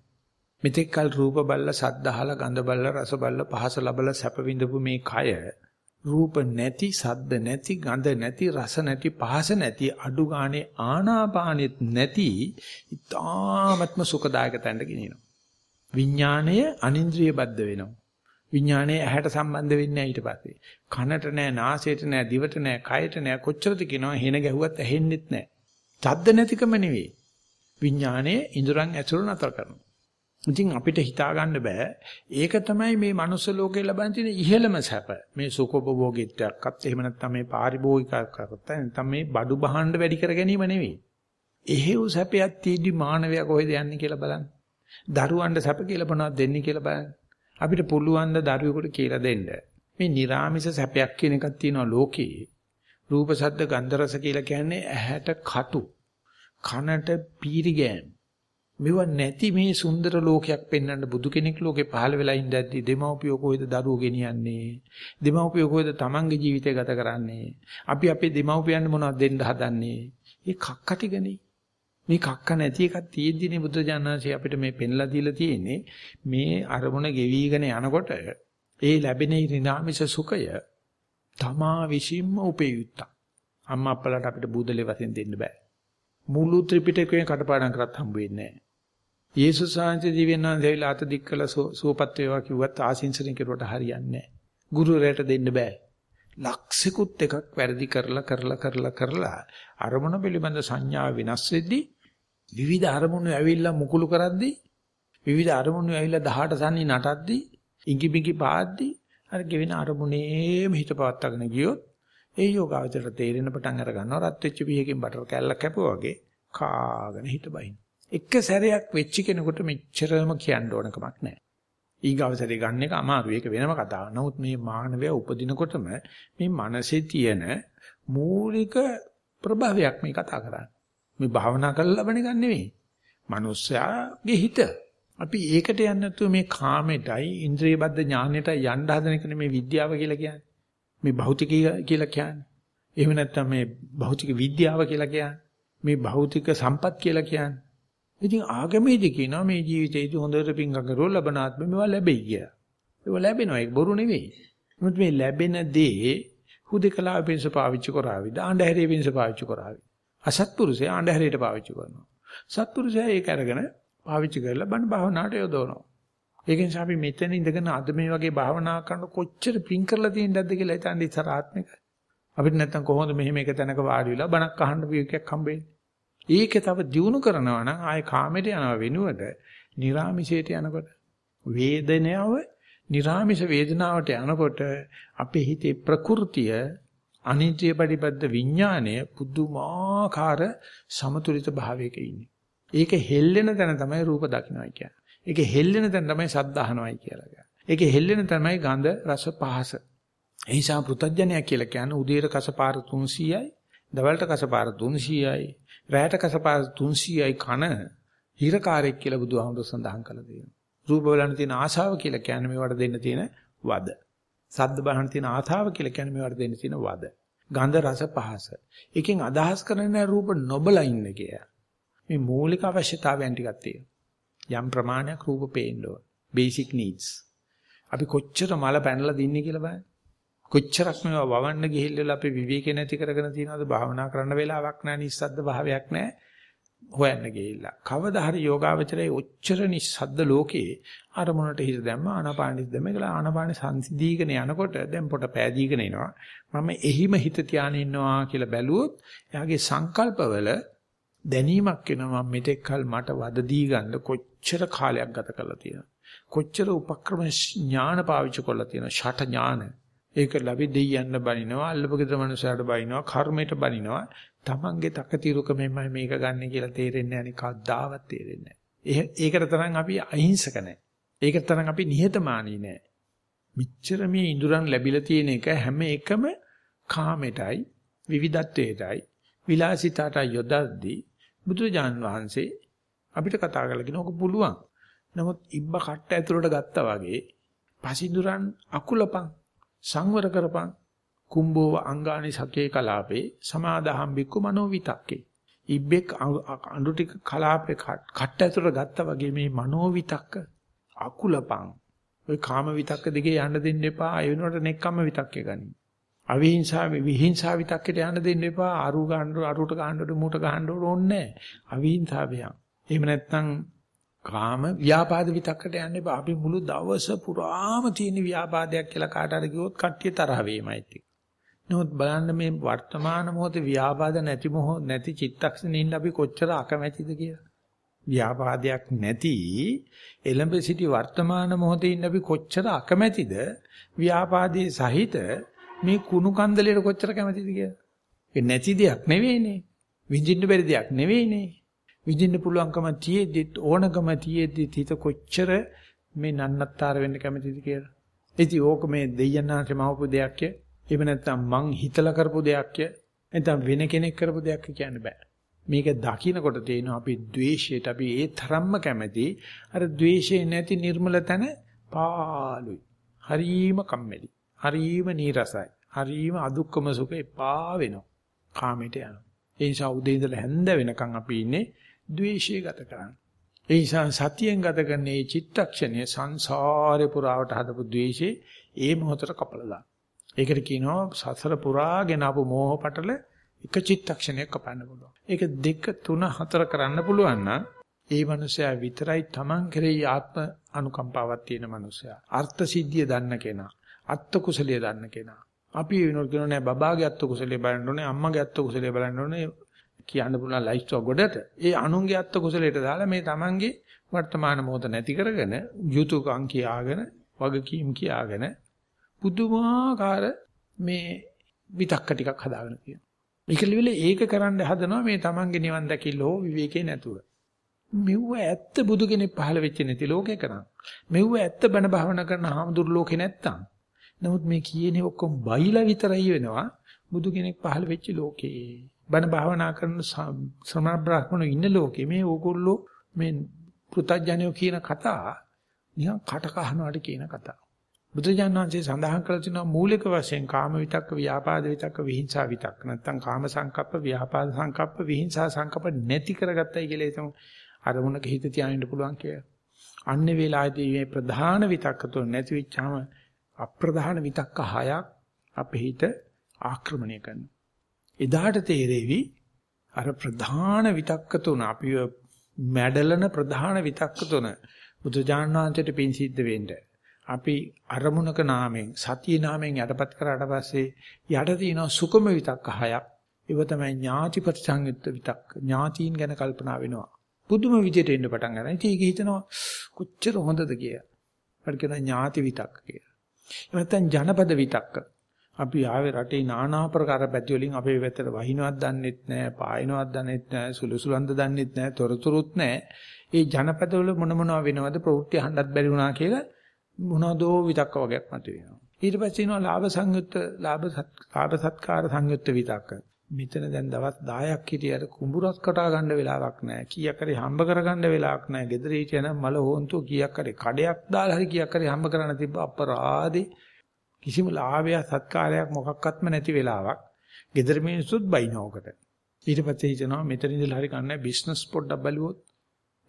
මෙතෙක් කල රූප බල්ල සද්ද අහලා ගඳ බල්ල රස බල්ල පහස ලබල සැප විඳපු මේ කය රූප නැති සද්ද නැති ගඳ නැති රස නැති පහස නැති අඩු ගානේ ආනාපානෙත් නැති ඊ타ත්ම සුඛදායක තැනට ගෙනියනවා. විඥාණය අනින්ද්‍රිය බද්ධ වෙනවා. විඥානයේ ඇහැට සම්බන්ධ වෙන්නේ නැහැ ඊට පස්සේ. කනට නැහැ, නාසයට නැහැ, දිවට නැහැ, කයට නැහැ. කොච්චරද කියනවා හෙන ගැහුවත් ඇහෙන්නෙත් නැහැ. ඡද්ද නැතිකම නෙවෙයි. විඥානයේ ඉඳුරන් ඇතුළු නතර කරනවා. ඉතින් අපිට හිතා ගන්න බෑ. ඒක තමයි මේ මනුස්ස ලෝකේ ලබන තියෙන ඉහළම සැප. මේ සුඛෝපභෝගීත්වයක්වත් එහෙම නැත්නම් මේ පාරිභෝගිකකත් නැත්නම් මේ බඩු බහඬ වැඩි කර ගැනීම නෙවෙයි. එහෙව් සැපයක් තියෙදි මානවයා කොහෙද යන්නේ කියලා බලන්න. දරුවන්ට සැප කියලා මොනවද දෙන්නේ කියලා බලන්න. අපිට පුළුවන් ද දරුවෙකුට කියලා දෙන්න. මේ නිර්ාමිස සැපයක් කියන එකක් තියෙනවා ලෝකේ. රූප සද්ද ගන්ධ රස කියලා කියන්නේ ඇහැට කටු. කනට පීරිගෑම්. මෙව නැති මේ සුන්දර ලෝකයක් පෙන්වන්න බුදු කෙනෙක් ලෝකේ පහළ වෙලා ඉඳද්දි දෙමව්පියෝ කොහෙද දරුවෝ ගෙනියන්නේ? දෙමව්පියෝ කොහෙද තමන්ගේ ජීවිතය ගත කරන්නේ? අපි අපේ දෙමව්පියන්ට මොනවද දෙන්න හදන්නේ? ඒ කක්ක ටිකනේ. මේ කක්ක නැති එකක් තියෙද්දිනේ බුදුජානනාංශي අපිට මේ පෙන්ලා දීලා තියෙන්නේ මේ අරමුණ ගෙවිගෙන යනකොට ඒ ලැබෙන ඍණාමිෂ සුඛය තමා විසින්ම උපයුත්ත. අම්මා අප්පලාට අපිට බුදලේ වශයෙන් දෙන්න බෑ. මුළු ත්‍රිපිටකයෙන් කටපාඩම් කරත් හම්බ වෙන්නේ නෑ. යේසුස් වහන්සේ දිව්‍යඥාන්සේවිලා අත දික් කළ සුවපත් වේවා කිව්වත් ආශිංසන කෙරුවට හරියන්නේ නෑ. ගුරුවරයාට දෙන්න බෑ. ලක්ෂිකුත් එකක් වැරදි කරලා කරලා කරලා කරලා අරමුණ පිළිබඳ සංඥා වෙනස් වෙද්දී විවිධ අරමුණු ඇවිල්ලා මුකුළු කරද්දී විවිධ අරමුණු ඇවිල්ලා 18 සන්නි නටද්දී ඉඟි බිඟි පාද්දී අර ගෙවෙන අරමුණේම හිත පවත්වාගෙන ගියොත් ඒ යෝගාවචර තේරෙන පටන් අර ගන්නවා රත් වෙච්ච පිහකින් බටර් කැල්ලක් කැපුවා වගේ කාගෙන හිට බයින්. එක සැරයක් වෙච්ච කෙනෙකුට මෙච්චරම කියන්න ඕන කමක් නැහැ. ඊගවසරේ ගන්න එක අමාරු. ඒක වෙනම කතාවක්. නමුත් මේ මානවය උපදිනකොටම මේ මනසේ තියෙන මූලික ප්‍රභාවයක් මේ කතා කරන්නේ. මේ භාවනා කරලා ලබන එක නෙවෙයි. මනුස්සයාගේ හිත. අපි ඒකට යන්නේ නැතුව මේ කාමෙටයි ඉන්ද්‍රිය බද්ධ ඥානෙටයි යන්න හදන එක මේ විද්‍යාව කියලා කියන්නේ. මේ භෞතිකය කියලා කියන්නේ. එහෙම නැත්නම් මේ භෞතික විද්‍යාව කියලා කියන්නේ. මේ භෞතික සම්පත් කියලා කියන්නේ. ඉතින් ආගමේදී කියනවා මේ ජීවිතේදී හොඳට පිංගම් කරලා ලබනාත්ම මේවා ලැබෙයි කියලා. ඒවා ලැබෙනවා ඒක බොරු නෙවෙයි. මොකද මේ ලැබෙන දේ හුදකලාව පිණිස පාවිච්චි කරાવી, ආණ්ඩහැරේ පිණිස පාවිච්චි කරાવી. අසත්පුරුෂයා ආණ්ඩහැරේට පාවිච්චි කරනවා. සත්පුරුෂයා ඒක අරගෙන පාවිච්චි කරලා බණ භාවනාවට යොදවනවා. ඒක නිසා අපි මෙතන ඉඳගෙන අද මේ වගේ භාවනා කරන කොච්චර පිං කරලා තියෙනවද කියලා හිතන්නේ ඉස්සර ආත්මික. අපිට නැත්තම් කොහොමද මෙහෙම එක තැනක වාඩි වෙලා බණක් අහන්න විවේකයක් හම්බෙන්නේ? ඒකේ තව දියුණු කරනවා නම් ආයේ කාමයට යනවා වෙනුවට නිර්ාමිෂයට යනකොට වේදනාව නිර්ාමිෂ වේදනාවට යනකොට අපේ හිතේ ප්‍රകൃතිය අනිත්‍ය පරිබද්ධ විඥානය පුදුමාකාර සමතුලිත භාවයක ඉන්නේ. ඒක හෙල්ලෙන තැන තමයි රූප දකින්නයි කියන්නේ. ඒක හෙල්ලෙන තැන තමයි ශබ්ද අහනවයි කියලා කියන්නේ. ඒක හෙල්ලෙන තමයි ගඳ රස පහස. ඒ නිසා පෘතජ්ජනය කියලා කියන්නේ උදේට කසපාර 300යි, දවල්ට කසපාර 300යි, රැයට කසපාර 300යි කන හිරකාරයෙක් කියලා බුදුහාමුදුර සඳහන් කළා තියෙනවා. රූප බලන්න තියෙන ආශාව කියලා කියන්නේ මේවට දෙන්න තියෙන වද. සද්ද බලන්න තියෙන ආශාව කියලා කියන්නේ මේවට දෙන්න තියෙන වද. ගන්ධ රස පහස. එකෙන් අදහස් කරන්නේ රූප නොබල ඉන්න කියලා. මේ මූලික අවශ්‍යතාවයන් ටිකක් තියෙනවා. යම් ප්‍රමාණයක් රූප පේන්න ඕන. basic needs. අපි කොච්චර මල පැනලා දින්නේ කියලා බලන්න. කොච්චරක් මේවා වවන්න ගිහිල්ලා අපි විවේකේ නැති කරගෙන තියනවාද? භාවනා කරන්න වෙලාවක් නැහැ නිස්සද්ද භාවයක් නැහැ. හොයන්න ගිහිල්ලා. කවදා හරි යෝගාවචරයේ ඔච්චර නිස්සද්ද ලෝකේ අරමුණට හිත දැම්ම ආනාපානෙ දැම්ම. කියලා ආනාපානෙ සංසිඳීගෙන යනකොට දැන් පොට පෑදීගෙන එනවා. මම එහිම හිත තියාගෙන ඉන්නවා කියලා බැලුවොත් එයාගේ සංකල්පවල දැනීමක් එනවා. මෙතෙක් කල මට වද දී ගන්න කොච්චර කාලයක් ගත කරලා තියෙනවා කොච්චර උපක්‍රම ඥාන පාවිච්චි කරලා තියෙනවා ෂට ඥාන. ඒක ලැබි දෙයියන්න බනිනවා අල්ලපගෙද මනුස්සයාට බනිනවා කර්මයට බනිනවා තමන්ගේ තකතිරුකමෙන්මයි මේක ගන්න කියලා තේරෙන්නේ නැහැ කවදාවත් තේරෙන්නේ නැහැ. ඒකට තරම් අපි අහිංසක නැහැ. ඒකට තරම් අපි නිහතමානී නැහැ. මිච්ඡර මේ ඉඳුරන් ලැබිලා තියෙන එක හැම එකම කාමෙටයි විවිධත්වයටයි විලාසිතාටයි යොදද්දී බුදුජාන් වහන්සේ අපිට කතා කරලා කියන ඕක පුළුවන්. නමුත් ඉබ්බ කට්ට ඇතුලට ගත්තා වගේ පසිඳුරන් අකුලපන් සංවර කරපන්. කුම්බෝව අංගානි සකේ කලාපේ සමාදාහම් බික්කු මනෝ විතක්කේ. ඉබ්බෙක් අඳු ටික කලාපේ කට්ට ඇතුළට ගත්තා වගේ මේ මනෝ විතක්ක අකුලපන් ඔය කාම විතක්ක දිගේ යන්න දෙන්න එපා ඒ වෙනුවට නෙක්කම්ම විතක්කේ ගනි. අවිහිංසාව විහිංසාව විතක්කේට යන්න දෙන්න එපා අරු ගන්න අරුට ගන්නකොට මූට ගන්න ඕනේ අවිහිංසාවයන්. එහෙම නැත්නම් කාම ව්‍යාපාද විතක්කට යන්න එපා. අපි මුළු දවස පුරාම තියෙන ව්‍යාපාදයක් කියලා කාට හරි කිව්වොත් කට්ටිය තරහ වෙයිමයි ටික. නමුත් බලන්න මේ වර්තමාන මොහොතේ ව්‍යාපාද නැති මොහ නැති චිත්තක්ෂණේ ඉන්න අපි කොච්චර අකමැතිද කියලා. ව්‍යාපාදයක් නැති එළඹ සිටි වර්තමාන මොහොතේ ඉන්න අපි කොච්චර අකමැතිද ව්‍යාපාදයේ සහිත මේ කුණු කන්දලේට කොච්චර කැමතිද කියලා. ඒ නැති දෙයක් නෙවෙයිනේ. විඳින්න බැරි දෙයක් නෙවෙයිනේ. විඳින්න පුළුවන්කම තියෙද්දි ඕනකම තියෙද්දි හිත කොච්චර මේ නන්නත්තර වෙන්න කැමතිද කියලා. ඉතින් ඕක මේ දෙයයන්ාන්සේ මවපු දෙයක්ය. එහෙම නැත්නම් මං හිතලා කරපු දෙයක්ය. නැත්නම් වෙන කෙනෙක් කරපු දෙයක් කියන්න බෑ. මේක දකින්නකොට තේනවා අපි ද්වේෂයට අපි ඒ තරම්ම කැමති. අර ද්වේෂේ නැති නිර්මල තන පාළුයි. හරීම කම්මැලි. හරීම නීරසයි. හරීම අදුක්කම සුඛ එපා වෙනවා. කාමයට යනවා. ඒ නිසා උදේ ඉඳලා හැන්ද වෙනකන් අපි ඉන්නේ ද්වේෂය ගත කරන්නේ. ඒ නිසා සතියෙන් ගත කරන මේ චිත්තක්ෂණය සංසාරේ පුරාවට හදපු ද්වේෂේ ඒ මොහොතට කපලා දාන. ඒකට කියනවා සසර පුරාගෙන ආපු මෝහ පටල එක චිත්තක්ෂණයක් කපන්න පුළුවන්. ඒක දෙක තුන හතර කරන්න පුළුවන් නම් ඒ මනුස්සයා විතරයි Taman කෙරෙහි ආත්ම අනුකම්පාවක් තියෙන මනුස්සයා. අර්ථ සිද්ධිය දන්න කෙනා. අත්ත කුසලිය දන්න කෙනා. අපි වෙනකොට කියනවා නෑ බබාගේ අත්ත කුසලිය බලන්න ඕනේ අම්මගේ අත්ත කුසලිය බලන්න ඕනේ කියන්න පුළුවන් ලයිෆ් ස්ටෝක් ගොඩට ඒ අනුන්ගේ අත්ත කුසලයට දාලා මේ Tamange වර්තමාන මොහොත නැති කරගෙන යුතුයකම් කියාගෙන වගකීම් කියාගෙන පුදුමාකාර මේ විතක්ක ටිකක් හදාගෙන තියෙනවා. ඒකලිවිල ඒක කරන්න හදනවා මේ Tamange නිවන් දැකිල්ල හෝ විවේකේ නැතුව. මෙව්ව ඇත්ත බුදු කෙනෙක් පහළ වෙච්ච නැති ලෝකේ කරා. මෙව්ව ඇත්ත බණ භාවනා කරන හාමුදුරු ලෝකේ නැත්තම්. නමුත් මේ කියන්නේ ඔක්කොම බයිලා විතරයි වෙනවා බුදු කෙනෙක් පහළ වෙච්ච ලෝකේ. බණ භාවනා කරන ශ්‍රමණ බ්‍රාහ්මණෝ ඉන්න ලෝකේ මේ ඕගොල්ලෝ මේ පෘථජ්ජනයෝ කියන කතා නිකන් කට කහනවාට කියන කතා. බුදුජාණන් වහන්සේ සඳහන් කරලා තිනවා මූලික වශයෙන් කාම විතක්ක, ව්‍යාපාද විතක්ක, විහිංසා විතක්ක. නැත්තම් කාම සංකප්ප, ව්‍යාපාද සංකප්ප, විහිංසා සංකප්ප නැති කරගත්තයි කියලා හිතමු. අරමුණක හිත තියාගෙන පුළුවන් කියලා. අන්න වේලාවේදී මේ ප්‍රධාන විතක්ක තුන නැති වෙච්චාම අප්‍රධාන විතක්ක හයක් අපේ හිත ආක්‍රමණය කරනවා. එදාට තේරෙවි අර ප්‍රධාන විතක්ක තුන අපි මැඩලන ප්‍රධාන විතක්ක තුන බුදුජාණන් වහන්සේට පින් සිද්ධ වෙන්නේ. අපි අරමුණක නාමයෙන් සතිය නාමයෙන් යටපත් කරාට පස්සේ යට තියෙන සුකම විතක්ක හයක්. ඒව තමයි ඥාති ප්‍රතිසංයුක්ත විතක්ක. ඥාතීන් ගැන කල්පනා වෙනවා. පුදුම විදියට එන්න පටන් ගන්නවා. ඉතින් ඒක හිතනවා කොච්චර හොඳද කියලා. අපිට කියන ඥාති විතක්ක කියලා. එහෙම නැත්නම් ජනපද විතක්ක. අපි ආවේ රටේ নানা ආකාර පැති වලින් අපේ පැත්තට වහිනවත් දන්නෙත් නැහැ පායනවත් දන්නෙත් නැහැ සුළුසුලන්ද දන්නෙත් නැහැ තොරතුරුත් නැහැ ඒ ජනපදවල මොන මොනවා වෙනවද ප්‍රවෘත්ති අහන්නත් බැරි වුණා කියලා මොනවාදෝ විතක්ක වගේක් මතුවෙනවා. ඊට පස්සේ එනවා ලාභ සංයුක්ත ලාභ ලාභ සත්කාර සංයුක්ත විතක්ක. මෙතන දැන් දවස් 10ක් හිටියට කුඹුරක් කටා ගන්න වෙලාවක් නැහැ. කීයක් හරි හම්බ කරගන්න වෙලාවක් නැහැ. ගෙදර හිටියනම් මල හොන්තු කීයක් හරි කඩයක් දාලා හරි කීයක් හරි හම්බ කරන්න තිබ්බ අපරාදේ කිසිම ලාභයක් සත්කාරයක් මොකක්වත්ම නැති වෙලාවක්. ගෙදර මිනිස්සුත් බයිනෝකට. ඊට පස්සේ හිතනවා මෙතන ඉඳලා හරි කන්නේ බිස්නස් පොඩ්ඩක් බලුවොත්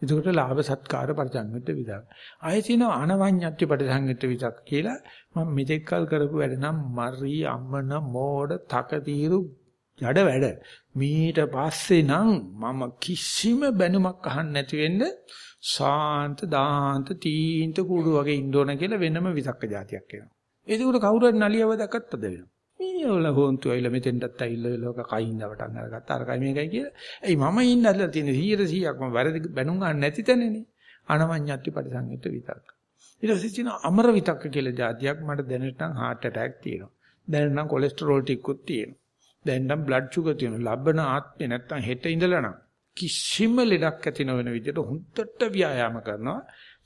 එතකොට ලාභ සත්කාර පරිසංයුක්ත විතක්. ආයෙ තියෙනවා අනවඤ්ඤත්‍ය පරිසංයුක්ත විතක් කියලා මම මෙතෙක් කල් කරපු වැඩ නම් මරි අම්මන මෝඩ තකතිරු ජඩ වැඩ. මීට පස්සේ නම් මම කිසිම බැනුමක් අහන්න නැති වෙන්න සාන්ත දාන්ත තීන්ත කුඩු වගේ ඉන්න ඕන කියලා වෙනම විතක්ක જાතියක් එනවා. ඒක උඩ කවුරු හරි නලියව දැක්කත් අද වෙනවා. මීවල හොන්තු ඇවිල්ලා මෙතෙන්ටත් ඇවිල්ලා ලෝක කයින්ද වටන් අරගත්ත අරකයි මේකයි කියලා. එයි මම ඉන්න ඇදලා තියෙන 100%ක්ම වැරදි බැනුම් ගන්න නැති තැනනේ. අනවඤ්ඤත්ති පරිසංයුත් විතක්ක. ඊට පස්සේ තියෙන අමර විතක්ක කියලා જાතියක් මට දැනට නම් heart attack තියෙනවා. දැනට නම් කොලෙස්ටරෝල් ටිකකුත් තියෙනවා. දැන් නම් blood sugar තියෙනවා. ලබන ආත්මේ නැත්තම් හෙට ඉඳලා නම් කිසිම ලෙඩක් ඇති නොවන විදිහට හුන්නට ව්‍යායාම කරනවා.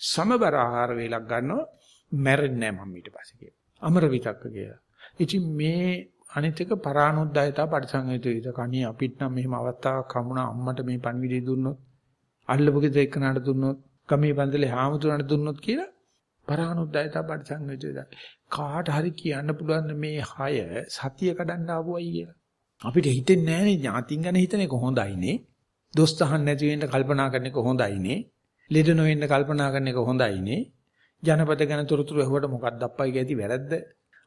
සමබර ආහාර වේලක් ගන්නවා. මැරෙන්නේ නැහැ මම ඊට පස්සේ කියලා. අමර විතක්ක කියලා. ඉතින් මේ අනිත් එක පරානුද්යතා පරිසංයුතිත කණී අපිට නම් මෙහෙම අවස්ථාවක් හමුණා අම්මට මේ පණිවිඩය දුන්නොත් අල්ලපු ගෙදර එක්කනට දුන්නොත් ගමේ බන්දලේ හාමුදුරන්ට දුන්නොත් කියලා පරානුද්යතා පරිසංයුතිත කාට හරි කියන්න පුළුවන් මේ හය සතිය කඩන්න ආවුවයි කියලා. අපිට හිතෙන්නේ නැහැ ඥාතින් ගැන හිතන එක හොඳයිනේ දොස් තහන්න නැති වෙන්න කල්පනා කරන එක හොඳයිනේ ලෙඩ නොවෙන්න කල්පනා කරන එක හොඳයිනේ ජනපද ගැන තොරතුරු ඇහුවට මොකක්ද අප්පයි ගැති වැරද්ද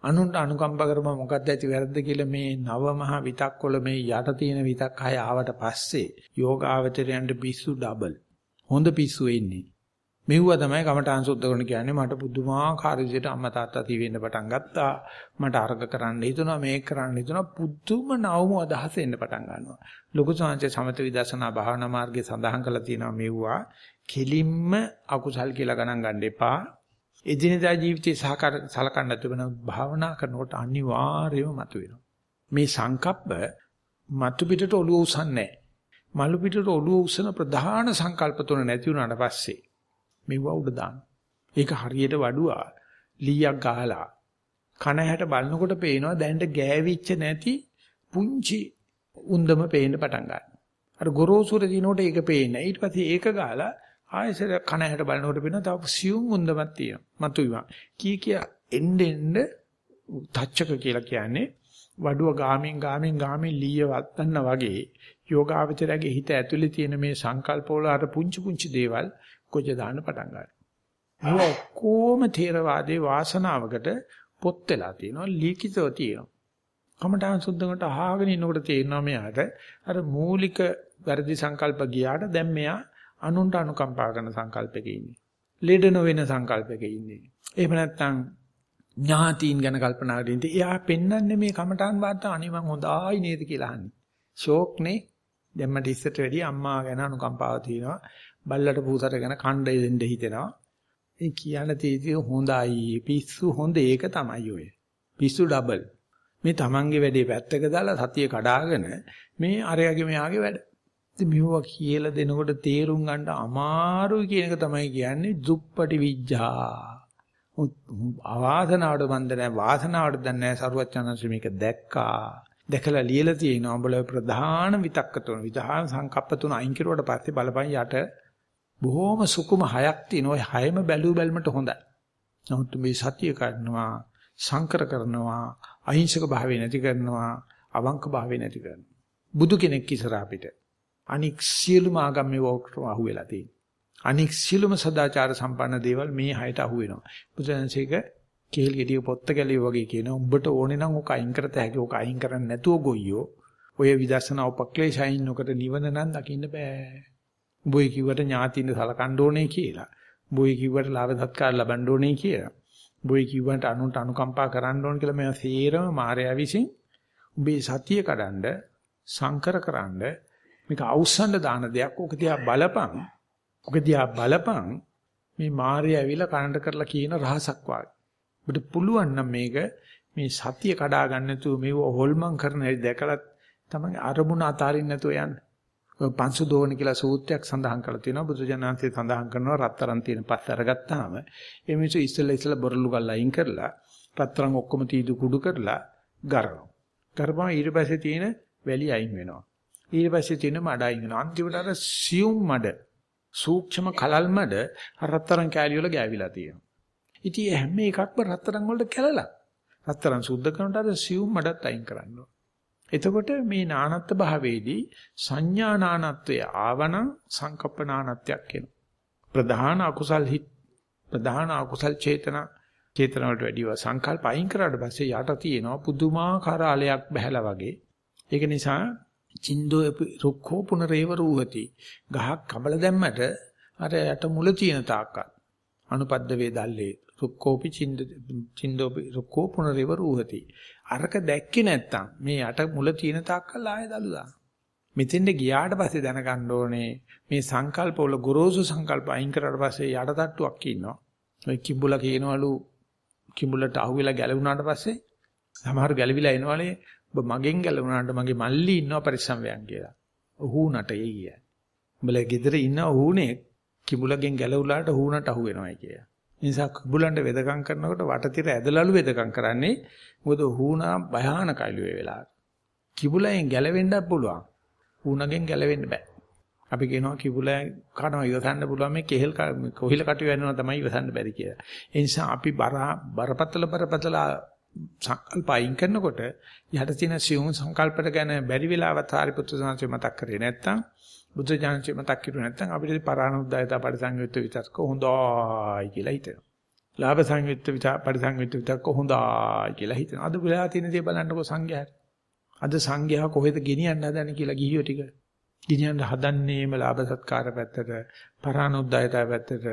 අනුන්ට අනුකම්ප කරම මොකක්ද ඇති වැරද්ද කියලා මේ නව මහ විතක් වල මේ යට තියෙන විතක් හය ආවට පස්සේ යෝගාවචරයන්ට පිස්සු ඩබල්. හොඳ පිස්සු එන්නේ. මෙව්වා තමයි කමඨාන් සුද්ධ කරන කියන්නේ මට පුදුමාකාර විදිහට අම්මා තාත්තා තී වෙන්න පටන් ගත්තා. මට අර්ග කරන්න හිතුණා මේක කරන්න හිතුණා පුදුම නවම අදහස එන්න පටන් ගන්නවා. ලොකු සංහසේ සමත විදර්ශනා භාවනා මාර්ගයේ සඳහන් කරලා තියෙනවා මෙව්වා කෙලින්ම අකුසල් කියලා ගණන් ගන්න එපා. එදිනෙදා ජීවිතේ සහකාර සලකන්න තිබෙන භාවනා කරනකොට අනිවාර්යයෙන්ම මතුවෙනවා. මේ සංකප්ප මතු පිටට ඔළුව උසන්නේ මලු පිටට ඔළුව උසන ප්‍රධාන සංකල්ප තුන නැති වුණාට පස්සේ මෙව උඩ දාන්න. ඒක හරියට වඩුවා ලීයක් ගහලා කන හැට බලනකොට පේනවා දැනට ගෑවිච්ච නැති පුංචි උන්දම පේන්න පටන් ගන්නවා. අර ගොරෝසුර දිනකොට ඒක පේන්නේ. ඊට පස්සේ ඒක ගාලා ආයෙසර කන හැට බලනකොට වෙන තව සියුම් උන්දමක් තියෙනවා. මතුවිවා. කී කිය එන්න එන්න තච්චක කියලා කියන්නේ වඩුව ගාමින් ගාමින් ගාමින් ලීය වත්තන්න වගේ යෝගාවචරයේ හිත ඇතුලේ තියෙන මේ සංකල්ප වල අර පුංචි පුංචි දේවල් කොච්ච දාන්න පටන් ගන්නවා. මේ ඔක්කොම තේරවාදේ වාසනාවකට පොත් වෙලා තියෙනවා ලිඛිතව තියෙනවා. කමඨාන් සුද්ධකට අහගෙන ඉන්නකොට තේරෙනවා මෙයාට අර මූලික වැරදි සංකල්ප ගියාට දැන් මෙයා අනුන්ට අනුකම්පා කරන සංකල්පයක ඉන්නේ. ලෙඩ නොවන සංකල්පයක ඉන්නේ. එහෙම නැත්නම් ඥාතීන් ගැන කල්පනා කරමින් ඉඳි. එයා පෙන්වන්නේ මේ කමඨාන් වාර්තා අනේ මං හොඳයි නේද කියලා අහන්නේ. ෂෝක්නේ. දැන් මට ඉස්සරට වැඩි අම්මා ගැන අනුකම්පාව තියෙනවා. බල්ලට පූසට ගැන කණ්ඩ දෙන්න හිතෙනවා. ඒ කියන තීතිය හොඳයි. පිස්සු හොඳ ඒක තමයි ඔය. පිස්සු ඩබල්. මේ Tamange වැඩේ පැත්තක දාලා සතිය කඩාගෙන මේ අරයාගේ මෙයාගේ වැඩ. ඉතින් මෙවුවා කියලා දෙනකොට තේරුම් ගන්න අමාරුයි කියන එක තමයි කියන්නේ දුප්පටි විඥා. අවාසනාවට මන්ද නැහැ වාසනාවට දැන් නැහැ සරුවචනංශ මේක දැක්කා. දැකලා ලියලා තියෙනවා උඹල ප්‍රධාන විතක්ක තුන විධාන සංකප්ප තුන අයින් කරුවට පස්සේ බලපන් යට බොහොම සුකුම හයක් තියෙන ওই හයම බැලු බැලමට හොඳයි. නමුත් මේ සතිය කරනවා සංකර කරනවා අහිංසක භාවය නැති කරනවා අවංක භාවය නැති කරනවා. බුදු කෙනෙක් ඉස්සරහ අපිට. අනික් සියලුම ආගම් මේ වෝක්ටම අහුවෙලා තියෙනවා. අනික් සියලුම සදාචාර සම්පන්න දේවල් මේ හයට අහුවෙනවා. බුදුන්සේක කේල් ගෙඩිය පොත්ත ගැලිය වගේ කියන උඹට ඕනේ නම් ඕක අයින් කරත හැකි ඕක අයින් කරන්නේ නැතුව ගොයියෝ. ඔය විදර්ශනා උපක්ලේශයින් නොකට නිවන නම් දකින්න බෑ. උඹයි කිව්වට ඥාතිින්න සලකන්න ඕනේ කියලා. උඹයි කිව්වට ලාභ සත්කාර ලබන්න ඕනේ කියලා. උඹයි කිව්වට අනුන්ට අනුකම්පා කරන්න ඕන කියලා මේවා සේරම මායя විසින් උඹේ සතිය කඩන්ඩ සංකරකරනද මේක අවසන්ඩ දාන දෙයක්. ඔක දිහා බලපං. ඔක දිහා බලපං මේ මායя ඇවිල්ලා කනට කරලා කියන රහසක් වාගේ. ඔබට පුළුවන් නම් මේක මේ සතිය කඩා ගන්න නැතුව මේව හොල්මන් කරන හැටි දැකලා තමයි අරමුණ අතාරින්න නැතුව යන්න. ඔය පංසු දෝණ කියලා සූත්‍රයක් සඳහන් කරලා තියෙනවා බුදුජානන්සේ සඳහන් කරනවා රත්තරන් තියෙන පස්ස අරගත්තාම ඒ මිනිස්සු ඉස්සෙල්ලා ඉස්සෙල්ලා බොරළු ගල් අයින් කරලා රත්තරන් ඔක්කොම තීදු කුඩු කරලා ගරනවා. කරපුවම ඊට පස්සේ තියෙන වැලි අයින් වෙනවා. ඊට පස්සේ තියෙන මඩ අයින් වෙනවා. අන්තිමට අර සියුම් මඩ සූක්ෂම කලල් මඩ රත්තරන් කෑලි වල ගෑවිලා තියෙනවා. ඉතින් හැම එකක්ම රත්තරන් වලට කැළලා. රත්තරන් සුද්ධ කරනට අර සියුම් මඩත් අයින් කරන්න ඕන. එතකොට මේ නානත්ත් භාවයේදී සංඥා නානත්වය ආවනම් සංකප්ප නානත්වයක් එනවා. ප්‍රධාන අකුසල් හිත් ප්‍රධාන අකුසල් චේතනා චේතන වලට වැඩිව සංකල්ප අයින් කරාට පස්සේ යට තියෙනවා පුදුමාකාර ආලයක් බහැලා වගේ. ඒක නිසා චින්දෝ රුක්ඛෝ පුනරේව රූහති. ගහක් කබල දැම්මට අර යට මුල තියෙන තාක්කල් අනුපද්ද වේදල්ලේ රුක්ඛෝපි චින්ද චින්දෝපි රුක්ඛෝ පුනරේව රූහති. අරක දැක්කේ නැත්තම් මේ යට මුල තියෙන තාක්කල් ආයෙ දලු දාන. මෙතෙන්ද ගියාට පස්සේ දැනගන්න ඕනේ මේ සංකල්ප වල ගොරෝසු සංකල්ප අයින් කරාට පස්සේ යට තට්ටුවක් ඉන්නවා. ඔය කිඹුලා කියනවලු කිඹුලට අහුවෙලා ගැලවුණාට පස්සේ සමහර ගැලවිලා එනවලේ ඔබ මගෙන් ගැලවුණාට මගේ මල්ලි ඉන්නවා පරිස්සම් වෙයන් කියලා. ඔහුණට එයි කියන්නේ. උඹලා ගෙදර ඉන්න ඔහුනේ කිඹුලගෙන් ගැලවුලාට ඔහුණට අහු වෙනවයි කියලා. නිසා කිඹුලන්ට වෙදකම් කරනකොට වටතිර ඇදලලු වෙදකම් කරන්නේ මොකද ඔහුණා භයානකයිලු ඒ වෙලාවට. කිඹුලෙන් ගැලවෙන්නත් පුළුවන්. ඌණගෙන් ගැලවෙන්න බෑ. අපි කියනවා කිඹුලා කනවා ඉවසන්න පුළුවන් මේ කෙහෙල් කොහිල කටු වෙනවා තමයි ඉවසන්න බැරි කියලා. ඒ නිසා අපි බර බරපතල බරපතල සංකල්ප අයින් කරනකොට යහට තියෙන සියුම් සංකල්පට ගැන බැරි වෙලාවත් හරිපුත්‍ර සංසය මතක් කරේ නැත්තම් බුද්ධ ඥානචි මතක් කරුවේ නැත්තම් අපිට පරානුද්යතා පරිසංයුක්ත විතර්ක හොඳයි කියලා හිතෙනවා. ලාභ සංයුක්ත විතර පරිසංයුක්ත විතර්ක හොඳයි කියලා හිතෙනවා. අද වෙලා තියෙන දේ බලන්නකෝ සංඝයාට. අද සංඝයා කොහෙද ගෙනියන්න හදන්නේ කියලා ගිහියෝ ටික. ගෙනියන්න හදන්නේම ලාභ සත්කාර පැත්තට, පරානුද්යතා පැත්තට,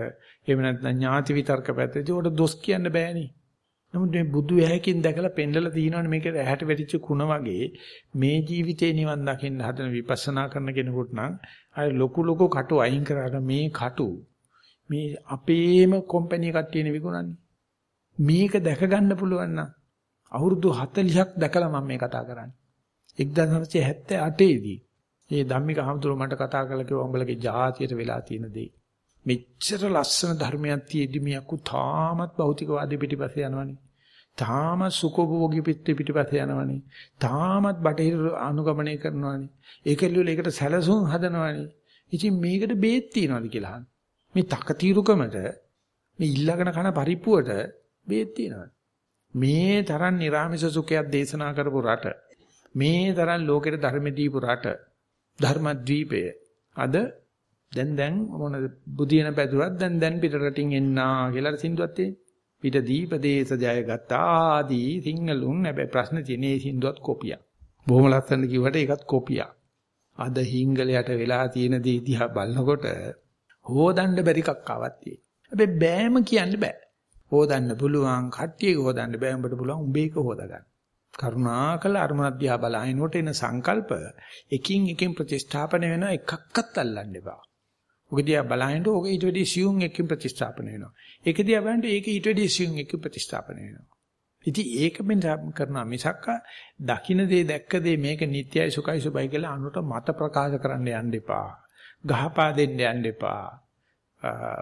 එහෙම නැත්නම් ඥාති විතර්ක පැත්තට. ඒකට දොස් කියන්න බෑනේ. නමුත් මේ බුදු ඇහැකින් දැකලා පෙන්ලලා තියෙනවනේ මේක ඇහැට වැටිච්ච කුණ වගේ මේ ජීවිතේ නිවන් දකින්න හදන විපස්සනා කරන කෙනෙකුට නම් අය ලොකු ලොකු කටු අයින් කරාට මේ කටු මේ අපේම කම්පැනි කට්ටියනේ විකුණන්නේ. මේක දැක ගන්න පුළුවන් නම් අවුරුදු 40ක් දැකලා මම මේ කතා කරන්නේ. 1978 දී මේ ධම්මික හමුදුර මට කතා කළා කිව්වා උඹලගේ ජාතියට වෙලා තියෙන දේ. මෙච්චර ලස්සන ධර්මයක් තියෙද්දි මේ අකු තාමත් භෞතිකවාදී පිටිපස්සේ යනවනේ. තාමත් සුඛෝභෝගී පිටි පිටිපස්සේ යනවනේ. තාමත් බටහිර අනුගමනය කරනවනේ. ඒකෙල්ල ඒකට සැලසුම් හදනවනේ. ඉතින් මේකට බේත් තියනවාද කියලා අහන්න. මේ තකතිරුකමට මේ ඊළඟන කන පරිප්පුවට බේත් තියනවාද? මේ තරම් නිර්ාමිෂ සුඛයක් දේශනා කරපු රට මේ තරම් ලෝකෙට ධර්ම දීපු රට ධර්මද්වීපය අද දැන් දැන් මොන බුදියන පැදුරක් දැන් දැන් පිටරටින් එන්නා කියලා සින්දුවක් තියෙන. පිට දීපදේශ ජයගත් ආදී සිංහලුන් හැබැයි ප්‍රශ්න තියෙන්නේ සින්දුවත් කොපියක්. බොහොම ලස්සන කිව්වට ඒකත් කොපියක්. අද හිංගලයට වෙලා තියෙන දේ දිහා බලනකොට හොදන්න බැරි කක්කාවක් තියෙන. හැබැයි බෑම කියන්න බෑ. හොදන්න පුළුවන් කට්ටියක හොදන්න බෑ උඹට පුළුවන් උඹේක හොදගන්න. කරුණාකල අරමුණ දිහා බලහිනකොට එන සංකල්ප එකින් එකින් ප්‍රතිස්ථාපන වෙන එකක්වත් අල්ලන්න එපා. ඔක දිහා බලහින්ද ඔක ඊට වැඩි සියුම් එකකින් ප්‍රතිස්ථාපන වෙනවා. ඒක දිහා බලනකොට ඒක ඊට වැඩි සියුම් එකකින් ප්‍රතිස්ථාපන වෙනවා. ඉතින් ඒක මෙන්න කරනවා මිසක් දකින්න දේ දැක්ක දේ මේක නිට්යයි සුඛයි සුබයි කියලා අනුට මත ප්‍රකාශ කරන්න යන්න එපා. ගහපා දෙන්න යන්න එපා.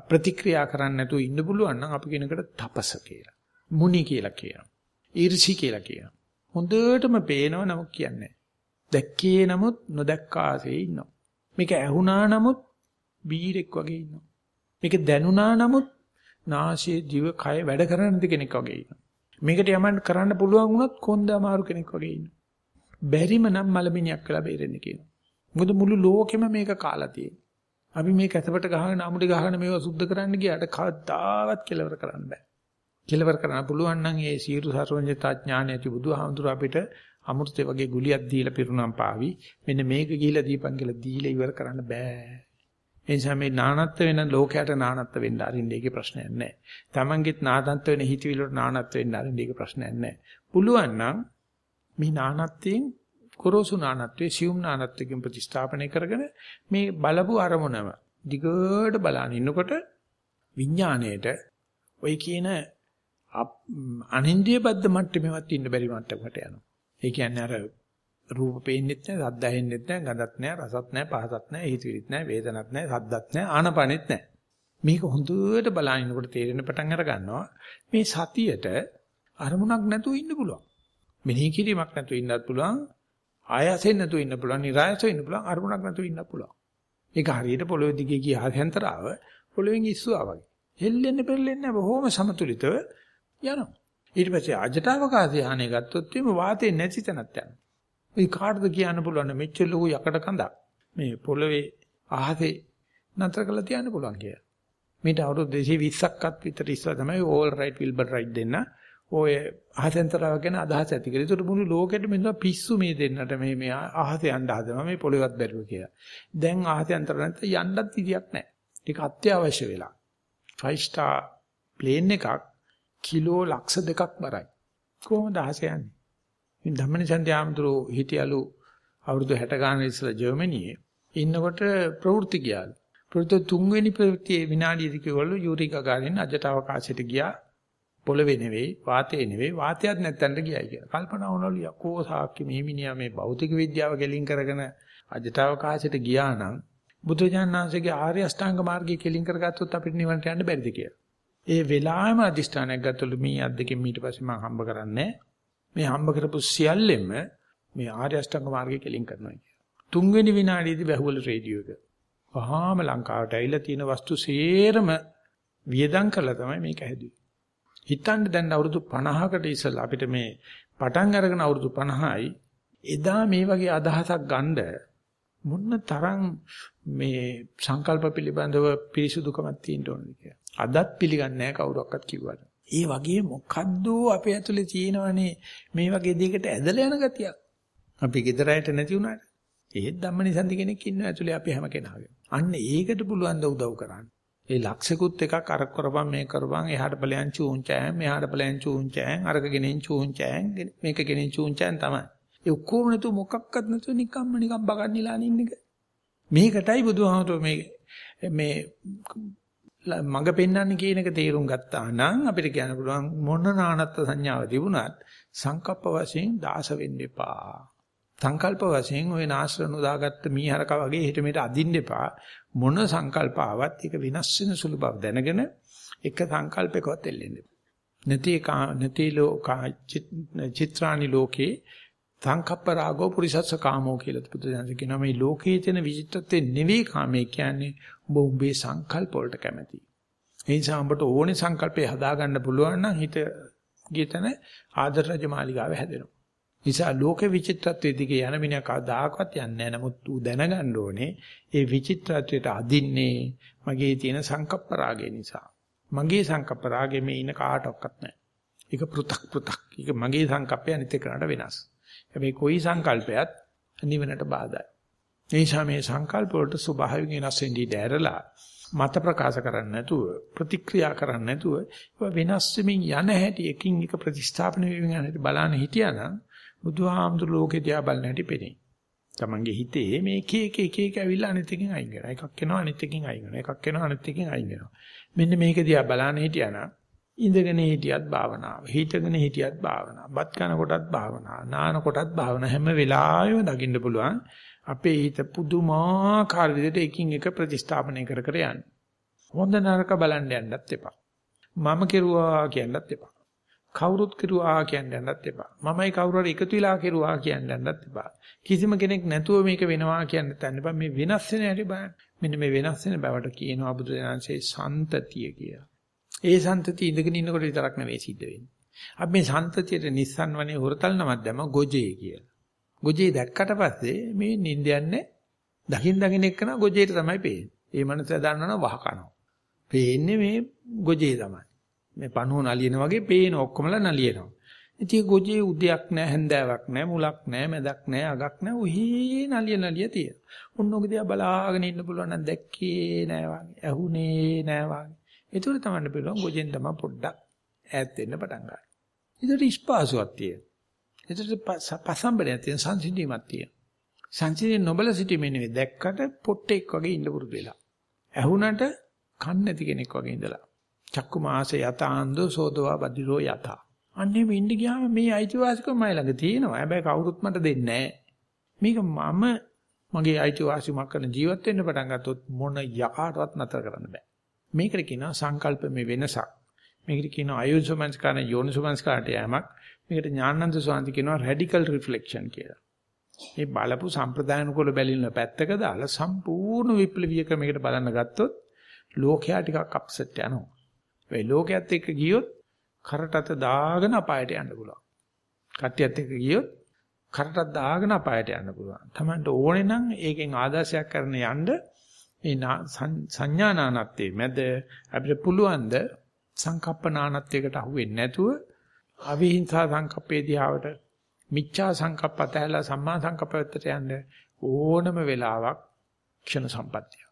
ප්‍රතික්‍රියා කරන්න නැතුව ඉන්න පුළුවන් නම් අපි කෙනෙකුට තපස කියලා. මුනි කියලා කියනවා. ඊර්ෂි කියලා කියනවා. හොඳටම පේනව නමුත් කියන්නේ දැක්කේ නමුත් නොදැක්කාසේ ඉන්නවා. මේක ඇහුණා නමුත් බීරෙක් වගේ ඉන්නවා. මේක දැනුණා නමුත් නාසයේ දිව කය වැඩ කරන කෙනෙක් වගේ ඉන්නවා. මේකට යමන්න කරන්න පුළුවන් වුණොත් කොන්ද අමාරු කෙනෙක් වගේ ඉන්නවා. බැරිම නම් මලමිනියක් වෙලා බේරෙන්න කියනවා. මොකද මුළු ලෝකෙම මේක කාලා තියෙනවා. අපි මේක ඇතපට ගහගෙන අමුඩි ගහගෙන මේවා සුද්ධ කරන්න ගියාට කවදාවත් කෙලවර කරන්න බෑ. කෙලවර කරන්න පුළුවන් නම් ඒ සීරු සර්වඥතා ඥානය ඇති බුදුහාමුදුර අපිට අමෘතේ වගේ ගුලියක් දීලා පිරුණම් පාවි. මෙන්න මේක ගිහිලා දීපන් කියලා දීලා ඉවර කරන්න බෑ. ඒ නිසා මේ නානත්ව වෙන ලෝකයට නානත්ව වෙන්න අරින්න ඒකේ ප්‍රශ්නයක් නැහැ. Tamanගෙත් නානත්ව වෙන හිතවිලට නානත්ව වෙන්න අරින්න ඒකේ ප්‍රශ්නයක් නැහැ. පුළුවන් නම් මේ නානත්වයෙන් කොරෝසු නානත්වයේ සියුම් නානත්වයෙන් ප්‍රතිස්ථාපනය කරගෙන මේ බලපු අරමුණම දිගට බලන ඉන්නකොට විඥාණයට ඔය කියන අනින්දිය බද්ධ මට්ටමේවත් ඉන්න බැරි මට්ටමකට යනවා. ඒ කියන්නේ අර රූප පේන්නෙත් නැහැ, සද්ද ඇහෙන්නෙත් නැහැ, ගඳත් නැහැ, රසත් නැහැ, පහසත් නැහැ, හිතවිලිත් නැහැ, වේදනත් නැහැ, සද්දත් නැහැ, ආනපනෙත් නැහැ. මේක හොඳට බලනකොට තේරෙන පටන් අර ගන්නවා. මේ සතියට අරමුණක් නැතුව ඉන්න පුළුවන්. මෙනෙහි කිරීමක් නැතුව ඉන්නත් පුළුවන්. ආයසෙන් නැතුව ඉන්න පුළුවන්. નિરાයසෙන් ඉන්න පුළුවන්. අරමුණක් නැතුව ඉන්න පුළුවන්. ඒක හරියට පොළොවේ දිගේ ගිය ආසෙන්තරාව පොළොවෙන් ඉස්සුවා වගේ. හෙල්ලෙන්න පෙරලෙන්න බොහොම සමතුලිතව යනවා. ඊට පස්සේ අජටවකාශය හානේ ගත්තොත් එimhe වාතේ නැති තැනක් යනවා. මේ කාටද කියන්න පුළුවන් මෙච්චර ලොකු යකඩ කඳක් මේ පොළවේ අහසේ නතර කරලා තියන්න පුළුවන් කියලා. මේට අවුරුදු 220ක්වත් විතර ඉස්සලා තමයි ඕල් රයිට් විල්බර් රයිට් දෙන්න ඔය අහසෙන්තරව ගැන අදහස් ඇති කරේ. ඒකට මුළු ලෝකෙට මෙන්න පිස්සු මේ දෙන්නට මේ මේ අහසේ යන්න හදනවා මේ පොළවේවත් බැරුව කියලා. දැන් අහසෙන්තර නැත්නම් යන්නත් විදියක් නැහැ. ඒක අත්‍යවශ්‍ය වෙලා. 5 star ප්ලේන් එකක් කිලෝ ලක්ෂ දෙකක් බරයි. කොහොමද අහස යන්නේ? ඉතින් ධම්මනිසන්ති ආමතුරු හිටියලු අවුරුදු 60 ගානක ඉස්සලා ජර්මනියේ ඉන්නකොට ප්‍රවෘත්ති ගියාලු. ප්‍රවෘත්ති තුන්වෙනි ප්‍රවෘත්තියේ විනාඩියදී කිව්වලු යූරි ගගාරින් අජට අවකාශයට ගියා. පොළවේ නෙවෙයි වාතයේ නෙවෙයි වාතයක් නැත්තන්ට ගියයි කියලා. කල්පනා වුණලු යකෝ සාක්කි මේ මිනිහා මේ භෞතික විද්‍යාව ගෙලින් කරගෙන අජට අවකාශයට ගියා නම් බුදුජානනාංශගේ ආර්ය අෂ්ටාංග මාර්ගය කෙලින් කරගත්තොත් අපිට නිවනට යන්න බැරිද කියලා. ඒ වෙලාවෙම අදිෂ්ඨානයක් ගත්තලු මේ අද්දකින් ඊට පස්සේ මම හම්බ කරන්නේ මේ හම්බ කරපු සියල්ලෙම මේ ආර්ය අෂ්ටාංග මාර්ගය කෙලින් කරනවා කියන. තුන්වෙනි විනාඩියේදී බහුවල රේඩියෝ එක. වහාම ලංකාවට ඇවිල්ලා තියෙන වස්තු සේරම වියදම් කරලා තමයි මේක හැදුවේ. හිතන්න දැන් අවුරුදු 50කට ඉස්සෙල්ලා අපිට මේ පටන් අරගෙන අවුරුදු 50යි එදා මේ වගේ අදහසක් ගන්න මොන්න තරම් මේ සංකල්ප පිළිබඳව පිරිසුදුකමක් තියෙන්න ඕනද කියලා. අදත් පිළිගන්නේ නැහැ කවුරක්වත් කිව්වට. ඒ වගේ මොකද්ද අපේ ඇතුලේ තියෙනවනේ මේ වගේ දෙයකට ඇදලා යන ගතියක්. අපි ගෙදරයට නැති වුණාට. ඒත් ධම්මනිසන්දි කෙනෙක් ඉන්නවා ඇතුලේ අපි හැම කෙනාගේම. අන්න ඒකට පුළුවන් ද උදව් කරන්න. ඒ ලක්ෂිකුත් එකක් අර කරපම් මේ කරපම් එහාට ඵලයන් චූංචෑන් මෙහාට ඵලයන් චූංචෑන් අරක ගෙනෙන් චූංචෑන් මේක ගෙනෙන් චූංචෑන් තමයි. ඒ ඔක්කොම නතු මොකක්වත් නැතුව නිකම්ම නිකම් බගන්නලා නින්න එක. මේකටයි බුදුහාමතුෝ මේ මේ මඟ පෙන්වන්න කියන එක තේරුම් ගත්තා නම් අපිට කියන්න පුළුවන් මොන නානත්ත් සංඥාව තිබුණත් සංකප්ප වශයෙන් දාස වෙන්න එපා. සංකල්ප වශයෙන් ওই නාශරණු දාගත්ත මීහරක වගේ හිට මෙට අදින්න එපා. මොන සංකල්ප ආවත් ඒක විනාශ වෙන සුළු බව දැනගෙන එක සංකල්පයකවත් එල්ලෙන්න. නැති නැති ලෝකා චිත්‍රානි ලෝකේ සංකප්ප රාගෝ පුරිසස්ස කාමෝ කියලා බුදුදහම කියනවා මේ ලෝකයේ තියෙන විචිත්තත්වය නෙවෙයි කාමයේ කියන්නේ ඔබ උඹේ සංකල්ප වලට කැමති. ඒ නිසා උඹට ඕනේ සංකල්පේ හදාගන්න පුළුවන් නම් හිත ගියතන ආදර රජ මාලිගාව හැදෙනවා. නිසා ලෝක විචිත්තත්වයේ දිගේ යන මිනිහා කවදාකවත් යන්නේ නැහැ. නමුත් ඌ දැනගන්න ඕනේ ඒ විචිත්තත්වයට අදින්නේ මගේ තියෙන සංකප්ප රාගය නිසා. මගේ සංකප්ප රාගෙ මේ ඉන කාටවත් නැහැ. ඒක පෘ탁 පෘ탁. ඒක මගේ සංකප්පය අනිත් එකකට වෙනස්. හැබැයි કોઈ සංකල්පයත් නිවනට බාධායි. ඒ නිසා මේ සංකල්ප වලට ස්වභාවයෙන් වෙනස් වෙන්නේ දැරලා මත ප්‍රකාශ කරන්නේ නැතුව ප්‍රතික්‍රියා කරන්නේ නැතුව ඒවා වෙනස් වෙමින් යන හැටි එකින් එක ප්‍රතිස්ථාපන වෙමින් යන හැටි බලන්න හිටියානම් බුදුහාමුදුර ලෝකේ දිහා බලන හැටි පෙනේ. තමන්ගේ හිතේ මේ එක එක එක එක ඇවිල්ලා අනිත් එකකින් අයින් කරනවා. එකක් එනවා අනිත් එකකින් අයින් කරනවා. එකක් එනවා අනිත් එකකින් අයින් කරනවා. මෙන්න මේක දිහා බලන්න හිටියානම් ඉඳගෙන හිටියත් භාවනාව. හිටගෙන හිටියත් භාවනාව. බත් කන කොටත් භාවනාව. නාන කොටත් භාවනාව. හැම වෙලාවෙම දකින්න පුළුවන්. අපේ හිත පුදුමාකාර විදිහට එකින් එක ප්‍රතිස්ථාපනය කර කර යන්නේ. හොඳ නරක බලන්න යන්නත් එපා. මම කෙරුවා කියන්නත් එපා. කවුරුත් කෙරුවා කියන්න යන්නත් එපා. මමයි කවුරු හරි එකතු වෙලා කෙරුවා කියන්න යන්නත් එපා. කිසිම කෙනෙක් නැතුව මේක වෙනවා කියන්න තන්න එපා. මේ වෙනස් වෙන හැටි බලන්න. මෙන්න මේ වෙනස් වෙන බවට කියනවා බුදුදහමසේ සන්තතිය කියලා. ඒ සන්තතිය ඉඳගෙන ඉන්නකොට විතරක් නෙවෙයි සිද්ධ වෙන්නේ. අපි මේ සන්තතියට නිස්සන් වනේ හොරතල් නමක් දැම ගොජේ කියලා. ගොජේ දැක්කට පස්සේ මේ නිින්ද යන්නේ දකින් දකින් එක්කන ගොජේට තමයි පේන්නේ. ඒ මනස දන්නවනම් වහ කනවා. පේන්නේ මේ ගොජේ තමයි. මේ පණුව නලියන වගේ පේන ඔක්කොමලා නලියනවා. ඉතින් ගොජේ උදයක් නැහැ හැන්දෑවක් නැහැ මුලක් නැහැ මැදක් නැහැ අගක් නැහැ ඔහි නලිය නලිය තියෙන. ඔන්න ඔක දිහා බලාගෙන ඉන්න පුළුවන් නම් දැක්කේ නැහැ වගේ. ඇහුනේ නැහැ වගේ. ඒතර තමයි පුළුවන් ගොජෙන් තමයි පොඩ්ඩක් ඈත් වෙන්න පටන් ගන්න. ඒතර ඉස්පාසුවක් තියෙන. ඒතර පසම්බරයක් තියෙන සංසිඳීමක් තියෙන. සංසිඳී නොබල සිටීමේ නෙවෙයි දැක්කට පොට්ටෙක් වගේ ඉන්න පුරුදු වෙලා. ඇහුණට කන් නැති කෙනෙක් වගේ ඉඳලා. චක්කු මාස යතාන්දෝ සෝදවා බදිරෝ යතා. අන්නේ මේ ඉන්න ගියාම මේ අයිතිවාසිකම මයි ළඟ තියෙනවා. හැබැයි කවුරුත් මට දෙන්නේ මේක මම මගේ අයිතිවාසිකමක් කරන ජීවත් වෙන්න පටන් ගත්තොත් මොන යකාටවත් නතර කරන්න බෑ. මේකට කියනවා සංකල්ප මේ වෙනසක්. මේකට කියනවා අයෝසමන්ස් කරන යෝනිසමන්ස් කාට යෑමක්. මේකට ඥානන්ත සෝන්ති කියනවා රැඩිකල් රිෆ්ලෙක්ෂන් කියලා. මේ බලපු සම්ප්‍රදායන කුල බැලින්න පැත්තක දාලා සම්පූර්ණ විප්ලවීය ක්‍රමයකට බලන්න ගත්තොත් ලෝකයා ටිකක් අප්සෙට් යනවා. මේ ලෝකයේත් එක්ක ගියොත් කරටත දාගෙන අපායට යන්න පුළුවන්. කට්ටියත් එක්ක ගියොත් කරටත් දාගෙන අපායට යන්න පුළුවන්. Tamanට ඕනේ නම් ඒකෙන් ආදර්ශයක් කරන්න යන්න මේ සංඥානානත්තේ මැද අපිට පුළුවන් ද සංකප්පනානත්වයකට අහු වෙන්නේ නැතුව අවිහිංසා සංකප්පේ දිහාවට මිච්ඡා සංකප්ප අතහැලා සම්මා සංකප්පයට යන්න ඕනම වෙලාවක් ක්ෂණ සම්පත්තිය.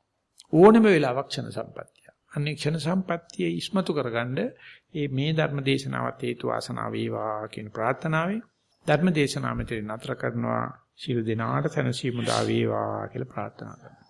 ඕනම වෙලාවක් ක්ෂණ සම්පත්තිය. අන්නේ ක්ෂණ සම්පත්තිය ඉස්මතු කරගන්න මේ මේ ධර්ම දේශනාවත් හේතු වාසනා වේවා කියන ප්‍රාර්ථනාවෙන් ධර්ම දේශනාව මෙතන නතර කරනවා ශිරු දිනාට සැනසීම දා වේවා කියලා ප්‍රාර්ථනා කරනවා